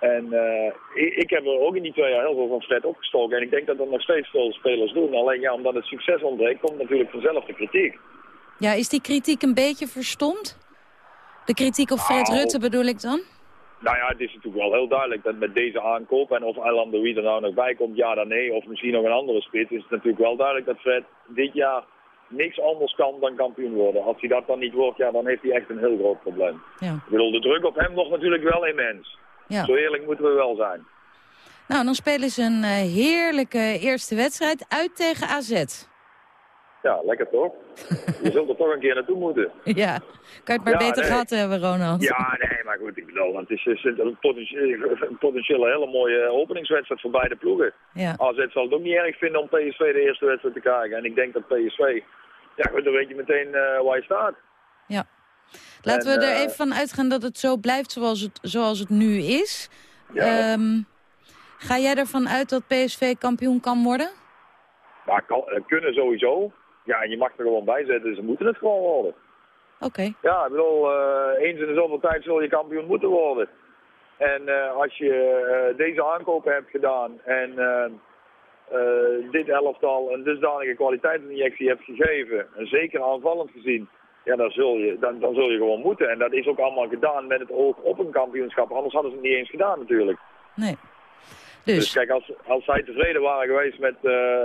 En eh, ik, ik heb er ook in die twee jaar heel veel van Fred opgestoken. En ik denk dat dat nog steeds veel spelers doen. Alleen ja, omdat het succes ontbreekt, komt natuurlijk vanzelf de kritiek. Ja, is die kritiek een beetje verstomd? De kritiek op Fred Nou. Rutte bedoel ik dan? Nou ja, het is natuurlijk wel heel duidelijk dat met deze aankoop, en of Alan de Wie er nou nog bij komt, ja dan nee, of misschien nog een andere spits, is het natuurlijk wel duidelijk dat Fred dit jaar niks anders kan dan kampioen worden. Als hij dat dan niet wordt, ja, dan heeft hij echt een heel groot probleem. Ja. Ik bedoel, de druk op hem wordt natuurlijk wel immens. Ja. Zo eerlijk moeten we wel zijn. Nou, dan spelen ze een eh, heerlijke eerste wedstrijd uit tegen AZ. Ja, lekker toch? Je zult er toch een keer naartoe moeten. <laughs> Ja, kan je het maar Ja, beter nee. gehad hebben, Ronald. Ja, nee, maar goed, ik bedoel, want het is, is een potentiële, een potentiële hele mooie openingswedstrijd voor beide ploegen. Ja. AZ zal het ook niet erg vinden om PSV de eerste wedstrijd te krijgen. En ik denk dat PSV, ja goed, dan weet je meteen eh, waar je staat. Ja. Laten En, we er eh, even van uitgaan dat het zo blijft zoals het, zoals het nu is. Ehm, ga jij ervan uit dat PSV kampioen kan worden? Maar kan, kunnen sowieso. Ja, en je mag er gewoon bij zetten, ze moeten het gewoon worden. Oké. Ja, ik bedoel, eh, eens in de zoveel tijd zul je kampioen moeten worden. En als je deze aankopen hebt gedaan en eh, eh, dit elftal een dusdanige kwaliteitsinjectie hebt gegeven, en zeker aanvallend gezien, ja, dan zul, je, dan, dan zul je gewoon moeten. En dat is ook allemaal gedaan met het oog op een kampioenschap, anders hadden ze het niet eens gedaan natuurlijk. Nee. Dus, Dus, kijk, als, als zij tevreden waren geweest met, eh,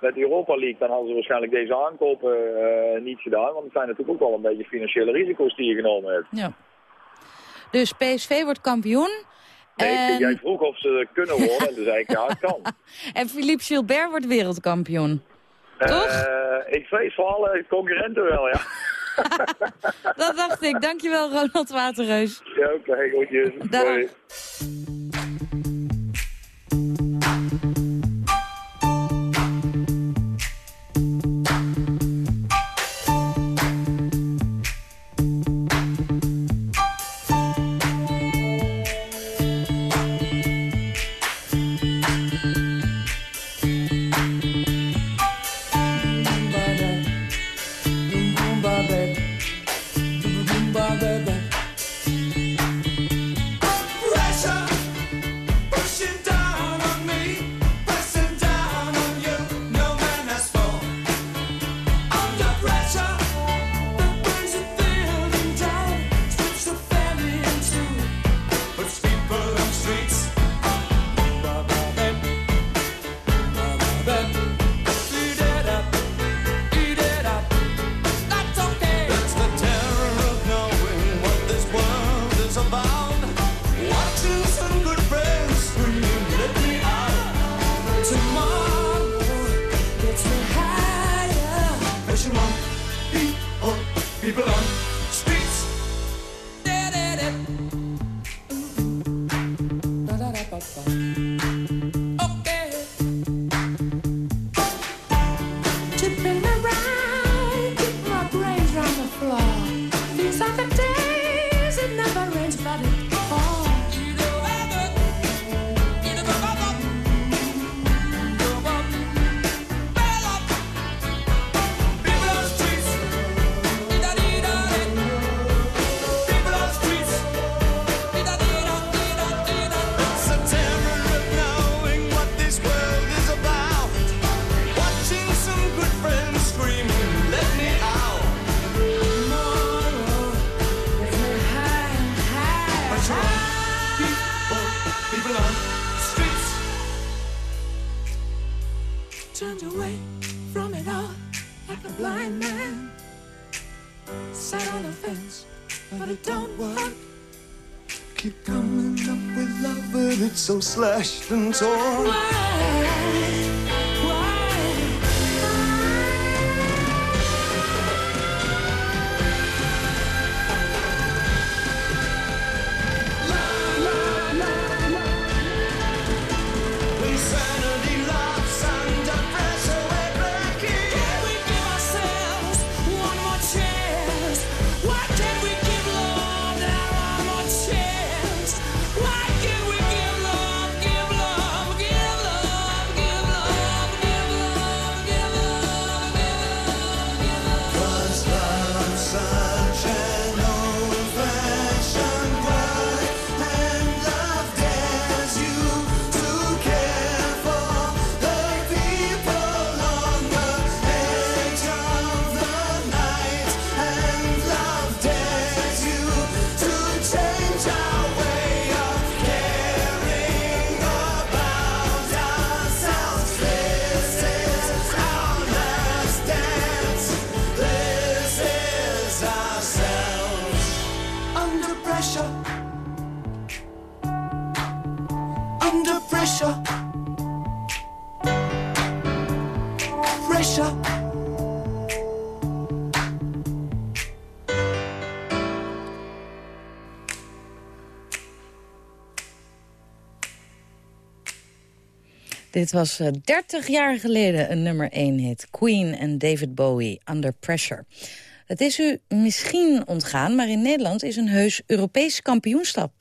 met de Europa League, dan hadden ze waarschijnlijk deze aankopen eh, niet gedaan. Want het zijn natuurlijk ook wel een beetje financiële risico's die je genomen hebt. ja. dus PSV wordt kampioen. Nee, En, Jij vroeg of ze kunnen worden en toen zei ik ja, het kan. <laughs> en Philippe Gilbert wordt wereldkampioen. Toch? Eh, ik vrees voor alle concurrenten wel, ja. <laughs> Dat dacht ik. Dankjewel, Ronald Waterreus. ja Oké, goedjes. Dag. But it's so slashed Dit was eh, 30 jaar geleden een nummer 1 hit. Queen en David Bowie, Under Pressure. Het is u misschien ontgaan, maar in Nederland is een heus Europees kampioenschap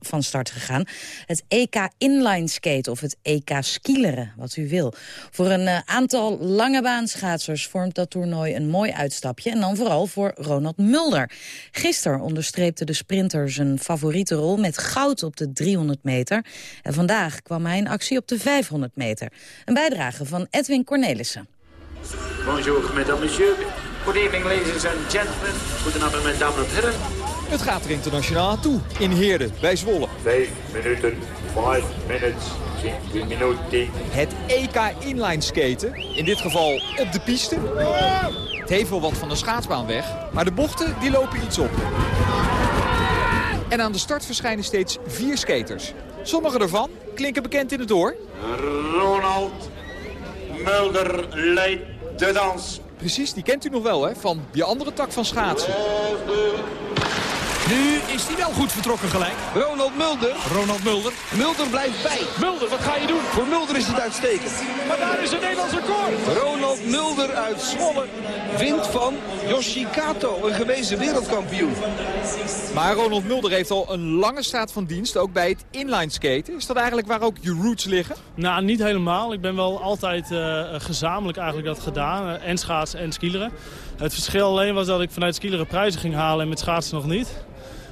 van start gegaan. Het EK Inline Skate of het EK Skileren, wat u wil. Voor een eh, aantal lange baanschaatsers vormt dat toernooi een mooi uitstapje. En dan vooral voor Ronald Mulder. Gisteren onderstreepte de sprinter zijn favoriete rol met goud op de 300 meter. En vandaag kwam hij in actie op de 500 meter. Een bijdrage van Edwin Cornelissen. Bonjour, mesdames, messieurs. Good evening, ladies and gentlemen. Goedenavond, mijn dames en heren. Het gaat er internationaal aan toe, in Heerden, bij Zwolle. Vijf minuten, vijf minutes, tien minuten. Het EK inline skaten, in dit geval op de piste. Het heeft wel wat van de schaatsbaan weg, maar de bochten die lopen iets op. En aan de start verschijnen steeds vier skaters. Sommige ervan klinken bekend in het oor. Ronald Mulder leidt de dans. Precies, die kent u nog wel, hè? Van die andere tak van schaatsen. Nu is hij wel goed vertrokken gelijk. Ronald Mulder. Ronald Mulder. Mulder blijft bij. Mulder, wat ga je doen? Voor Mulder is het uitstekend. Maar daar is een Nederlands record. Ronald Mulder uit Zwolle wint van Yoshi Kato, een gewezen wereldkampioen. Maar Ronald Mulder heeft al een lange staat van dienst, ook bij het inline skaten. Is dat eigenlijk waar ook je roots liggen? Nou, niet helemaal. Ik ben wel altijd eh, gezamenlijk eigenlijk dat gedaan. eh, en schaatsen en skileren. Het verschil alleen was dat ik vanuit skileren prijzen ging halen en met schaatsen nog niet.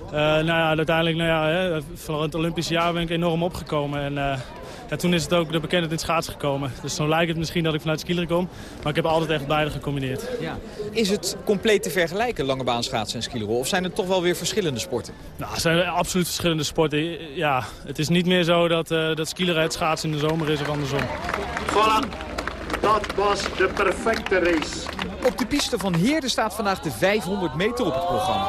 Eh, nou ja, uiteindelijk, nou ja, hè, voor het Olympische jaar ben ik enorm opgekomen. En eh, ja, toen is het ook de bekendheid in schaatsen gekomen. Dus zo lijkt het misschien dat ik vanuit skileren kom. Maar ik heb altijd echt beide gecombineerd. Ja. Is het compleet te vergelijken, lange baan schaatsen en skileren? Of zijn het toch wel weer verschillende sporten? Nou, het zijn absoluut verschillende sporten. Ja, het is niet meer zo dat, eh dat skileren het schaatsen in de zomer is of andersom. Voilà, dat was de perfecte race. Op de piste van Heerden staat vandaag de 500 meter op het programma.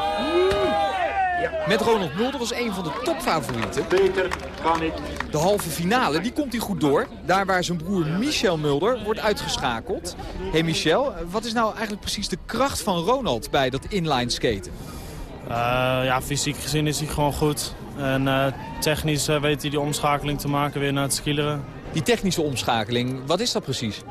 Met Ronald Mulder als een van de topfavorieten. Beter kan ik. De halve finale, die komt hij goed door. Daar waar zijn broer Michel Mulder wordt uitgeschakeld. hey Michel, wat is nou eigenlijk precies de kracht van Ronald bij dat inline skaten? Eh, ja, fysiek gezien is hij gewoon goed. En eh, technisch eh, weet hij die omschakeling te maken weer naar het skileren. Die technische omschakeling, wat is dat precies?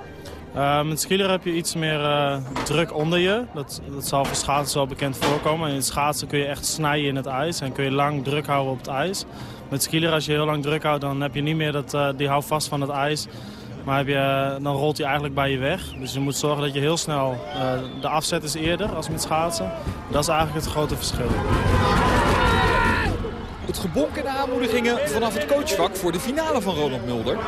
Eh, met skileren heb je iets meer eh, druk onder je. Dat, dat zal voor schaatsen wel bekend voorkomen. In schaatsen kun je echt snijden in het ijs en kun je lang druk houden op het ijs. Met skileren, als je heel lang druk houdt, dan heb je niet meer dat, eh, die houdt vast van het ijs. Maar heb je, dan rolt hij eigenlijk bij je weg. Dus je moet zorgen dat je heel snel de afzet is eerder als met schaatsen. Dat is eigenlijk het grote verschil. Het gebonk en de aanmoedigingen vanaf het coachvak voor de finale van Ronald Mulder.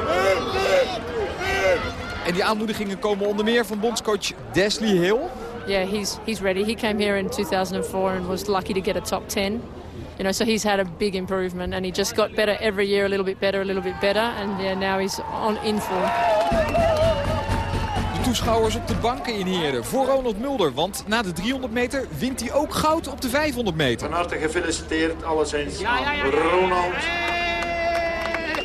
En die aanmoedigingen komen onder meer van bondscoach Desley Hill. Yeah, he's he's ready. He came here in 2004 and was lucky to get a top 10. You know, so he's had a big improvement and he just got better every year, a little bit better, a little bit better, and yeah, now he's on in form. De toeschouwers op de banken in Heerden voor Ronald Mulder. Want na de 300 meter wint hij ook goud op de 500 meter. Van harte gefeliciteerd alleszins aan Ronald.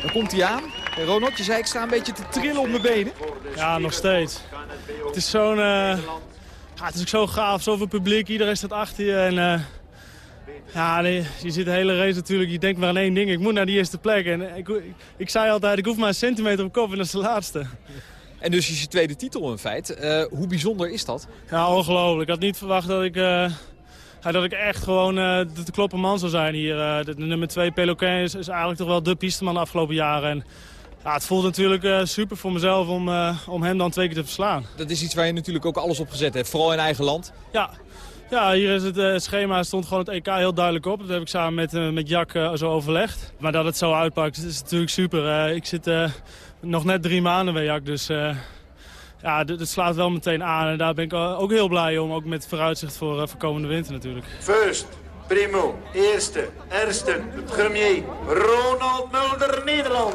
Dan komt hij aan. Hey Ronald, je zei ik sta een beetje te trillen op mijn benen. Ja, nog steeds. Het is zo'n... eh, ja, het is ook zo gaaf, zoveel publiek, iedereen staat achter je. En, eh, ja, nee, je zit de hele race natuurlijk, je denkt maar aan één ding. Ik moet naar die eerste plek. En ik, ik, ik zei altijd, ik hoef maar een centimeter op kop en dat is de laatste. En dus is je tweede titel in feite. Eh, hoe bijzonder is dat? Ja, ongelooflijk. Ik had niet verwacht dat ik, ja, dat ik echt gewoon de kloppen man zou zijn hier. De, nummer 2 Peloquin is, is eigenlijk toch wel de pisteman de afgelopen jaren. En, ja, het voelt natuurlijk eh, super voor mezelf om, eh, om hem dan twee keer te verslaan. Dat is iets waar je natuurlijk ook alles op gezet hebt. Vooral in eigen land. Ja, ja hier is het eh, schema, stond gewoon het EK heel duidelijk op. Dat heb ik samen met, met Jack eh, zo overlegd. Maar dat het zo uitpakt, is natuurlijk super. Eh, ik zit eh, nog net drie maanden bij Jack, dus eh, ja, dit slaat wel meteen aan. En daar ben ik ook heel blij om, ook met vooruitzicht voor, eh, voor komende winter natuurlijk. First, primo, eerste, eerste, het premier, Ronald Mulder, Nederland.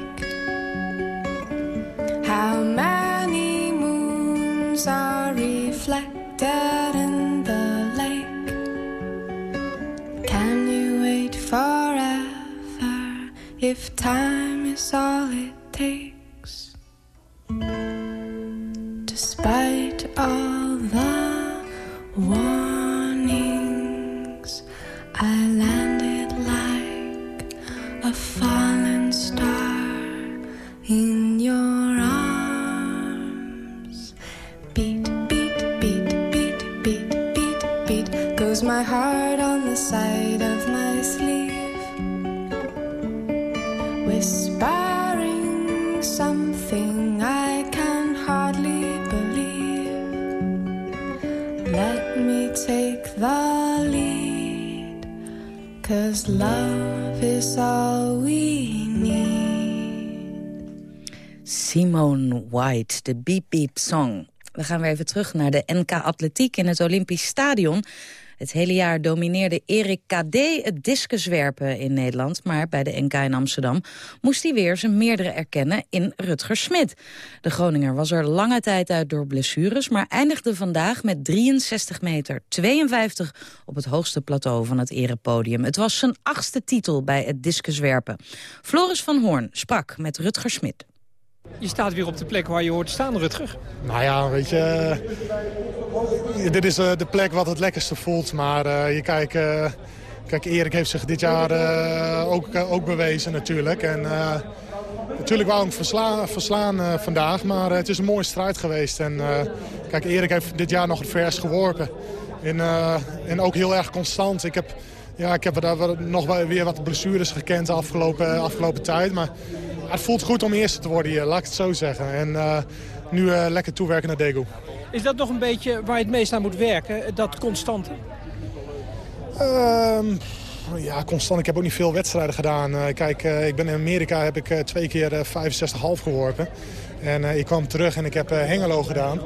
How many moons are reflected in the lake? Can you wait forever if time is all it takes? Despite all the warnings, I landed My heart on the side of my sleeve, whispering something I can hardly believe. Let me take the lead, cause love is all we need. Simone White, de Beep Beep Song. We gaan weer even terug naar de NK Atletiek in het Olympisch Stadion. Het hele jaar domineerde Erik KD het discuswerpen in Nederland... maar bij de NK in Amsterdam moest hij weer zijn meerdere erkennen in Rutger Smit. De Groninger was er lange tijd uit door blessures... maar eindigde vandaag met 63 meter 52 op het hoogste plateau van het erepodium. Het was zijn achtste titel bij het discuswerpen. Floris van Hoorn sprak met Rutger Smit. Je staat weer op de plek waar je hoort staan, Rutger. Nou ja, weet je, eh, dit is eh, de plek wat het lekkerste voelt. Maar eh, je kijkt, kijk, Erik heeft zich dit jaar ook, ook bewezen natuurlijk. En natuurlijk wou ik verslaan, verslaan vandaag, maar het is een mooie strijd geweest. En kijk, Erik heeft dit jaar nog het vers geworpen. En, en ook heel erg constant. Ik heb, ja, ik heb daar nog wel weer wat blessures gekend de afgelopen, afgelopen tijd. Maar het voelt goed om eerste te worden hier, laat ik het zo zeggen. En eh, nu eh, lekker toewerken naar Daegu. Is dat nog een beetje waar je het meest aan moet werken, dat constante? Ehm, ja, constant. Ik heb ook niet veel wedstrijden gedaan. Eh, kijk, ik ben in Amerika heb ik twee keer eh, 65,5 geworpen. En eh, ik kwam terug en ik heb eh, Hengelo gedaan.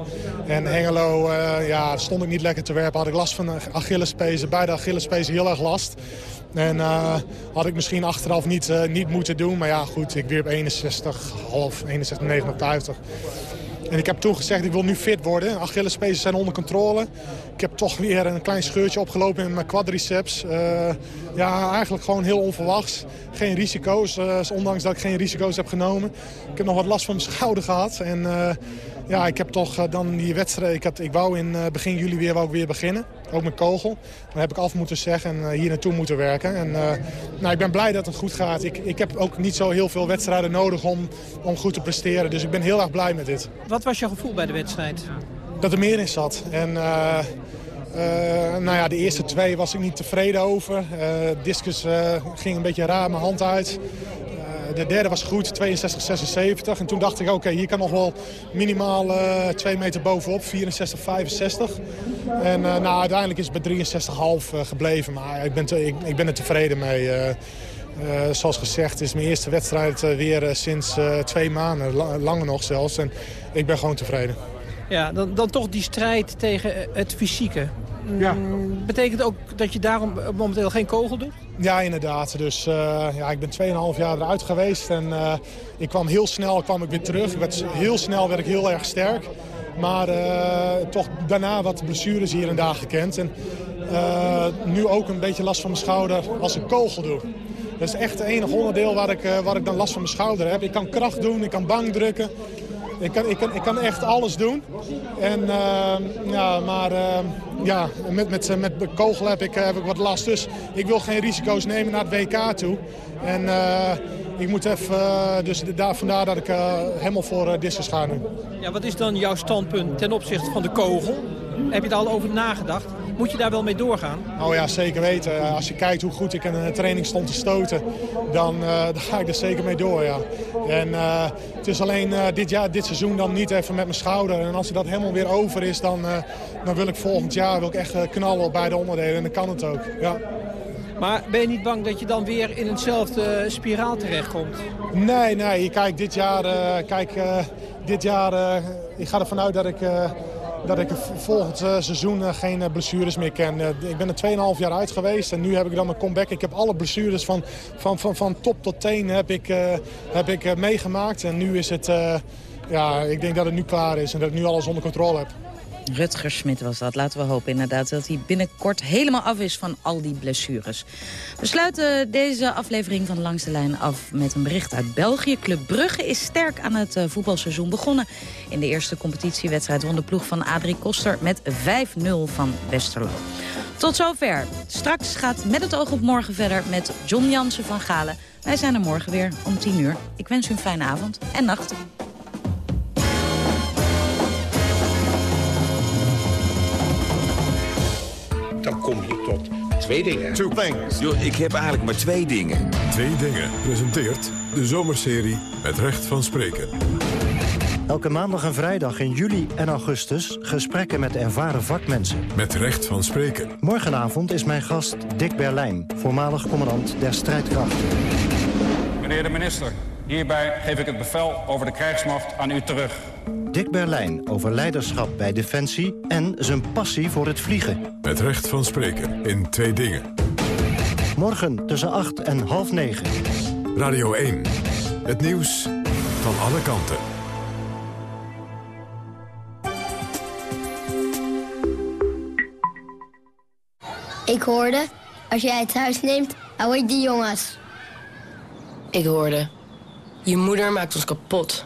En Hengelo, eh, ja, stond ik niet lekker te werpen. Had ik last van de Achillespezen, beide Achillespezen heel erg last. En had ik misschien achteraf niet, niet moeten doen. Maar ja, goed, ik wierp 61,5, 61,59. En ik heb toen gezegd, ik wil nu fit worden. Achillespezen zijn onder controle. Ik heb toch weer een klein scheurtje opgelopen in mijn quadriceps. Eh, ja, eigenlijk gewoon heel onverwachts. Geen risico's, eh, ondanks dat ik geen risico's heb genomen. Ik heb nog wat last van mijn schouder gehad. En eh, ja, ik heb toch eh, dan die wedstrijd... Ik, had, ik wou in eh, begin juli weer, wou ik weer beginnen. Ook met kogel. Dan heb ik af moeten zeggen en eh, hier naartoe moeten werken. En nou, ik ben blij dat het goed gaat. Ik, ik heb ook niet zo heel veel wedstrijden nodig om, om goed te presteren. Dus ik ben heel erg blij met dit. Wat was jouw gevoel bij de wedstrijd? Dat er meer in zat. En nou ja, de eerste twee was ik niet tevreden over. Discus eh, ging een beetje raar mijn hand uit. Eh, de derde was goed, 62, 76. En toen dacht ik, oké, hier kan nog wel minimaal uh, twee meter bovenop, 64, 65. En uh, nou, uiteindelijk is het bij 63,5 uh, gebleven. Maar ik ben, ik, ben er tevreden mee. zoals gezegd is mijn eerste wedstrijd weer sinds twee maanden, langer nog zelfs. En ik ben gewoon tevreden. Ja, dan, dan toch die strijd tegen het fysieke. Ja. Mm, betekent ook dat je daarom momenteel geen kogel doet? Ja, inderdaad. Dus uh, ja, ik ben 2,5 jaar eruit geweest. En uh, ik kwam heel snel kwam ik weer terug. Ik werd, heel snel werd ik heel erg sterk. Maar uh, toch daarna wat blessures hier en daar gekend. En nu ook een beetje last van mijn schouder als ik kogel doe. Dat is echt het enige onderdeel waar ik, waar ik dan last van mijn schouder heb. Ik kan kracht doen, ik kan bank drukken. Ik kan, ik, kan, ik kan echt alles doen. En, ja, maar uh, ja, met, met, kogel heb ik, heb ik wat last. Dus ik wil geen risico's nemen naar het WK toe. En uh, ik moet even, dus daar, vandaar dat ik helemaal voor uh, ga nu. Ja, wat is dan jouw standpunt ten opzichte van de kogel? Heb je daar al over nagedacht? Moet je daar wel mee doorgaan? Oh ja, zeker weten. Als je kijkt hoe goed ik in een training stond te stoten, dan, uh, <laughs> dan ga ik er zeker mee door, ja. En uh, het is alleen uh, dit, jaar, dit seizoen dan niet even met mijn schouder. En als dat helemaal weer over is, dan, dan wil ik volgend jaar wil ik echt knallen op beide onderdelen. En dan kan het ook, ja. Maar ben je niet bang dat je dan weer in eenzelfde spiraal terechtkomt? Nee, nee. Kijk, dit jaar... kijk, dit jaar ik ga ervan uit dat ik dat ik volgend eh, seizoen eh, geen eh, blessures meer ken. ik ben er 2,5 jaar uit geweest en nu heb ik dan mijn comeback. Ik heb alle blessures van, van, van, van top tot teen heb ik, heb ik meegemaakt. En nu is het, ja, ik denk dat het nu klaar is en dat ik nu alles onder controle heb. Rutger Smit was dat. Laten we hopen inderdaad dat hij binnenkort helemaal af is van al die blessures. We sluiten deze aflevering van Langs de Lijn af met een bericht uit België. Club Brugge is sterk aan het uh, voetbalseizoen begonnen. In de eerste competitiewedstrijd won de ploeg van Adrie Koster met 5-0 van Westerlo. Tot zover. Straks gaat Met het oog op morgen verder met John Jansen van Galen. Wij zijn er morgen weer om 10 uur. Ik wens u een fijne avond en nacht. Dan kom je tot twee dingen. Two things. Yo, ik heb eigenlijk maar twee dingen. Twee dingen presenteert de zomerserie Het Recht van Spreken. Elke maandag en vrijdag in juli en augustus gesprekken met ervaren vakmensen. Met recht van spreken. Morgenavond is mijn gast Dick Berlijn, voormalig commandant der strijdkrachten. Meneer de minister, hierbij geef ik het bevel over de krijgsmacht aan u terug. Dick Berlijn over leiderschap bij Defensie en zijn passie voor het vliegen. Het recht van spreken in twee dingen. Morgen tussen 8 en half 9. Radio 1. Het nieuws van alle kanten. Ik hoorde, als jij het huis neemt, hou ik die jongens. Ik hoorde, je moeder maakt ons kapot.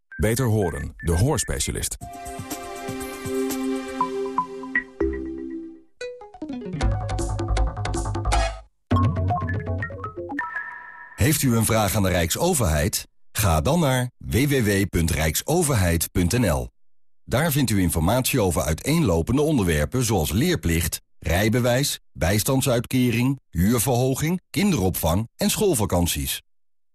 Beter Horen, de hoorspecialist. Heeft u een vraag aan de Rijksoverheid? Ga dan naar www.rijksoverheid.nl. Daar vindt u informatie over uiteenlopende onderwerpen zoals leerplicht, rijbewijs, bijstandsuitkering, huurverhoging, kinderopvang en schoolvakanties.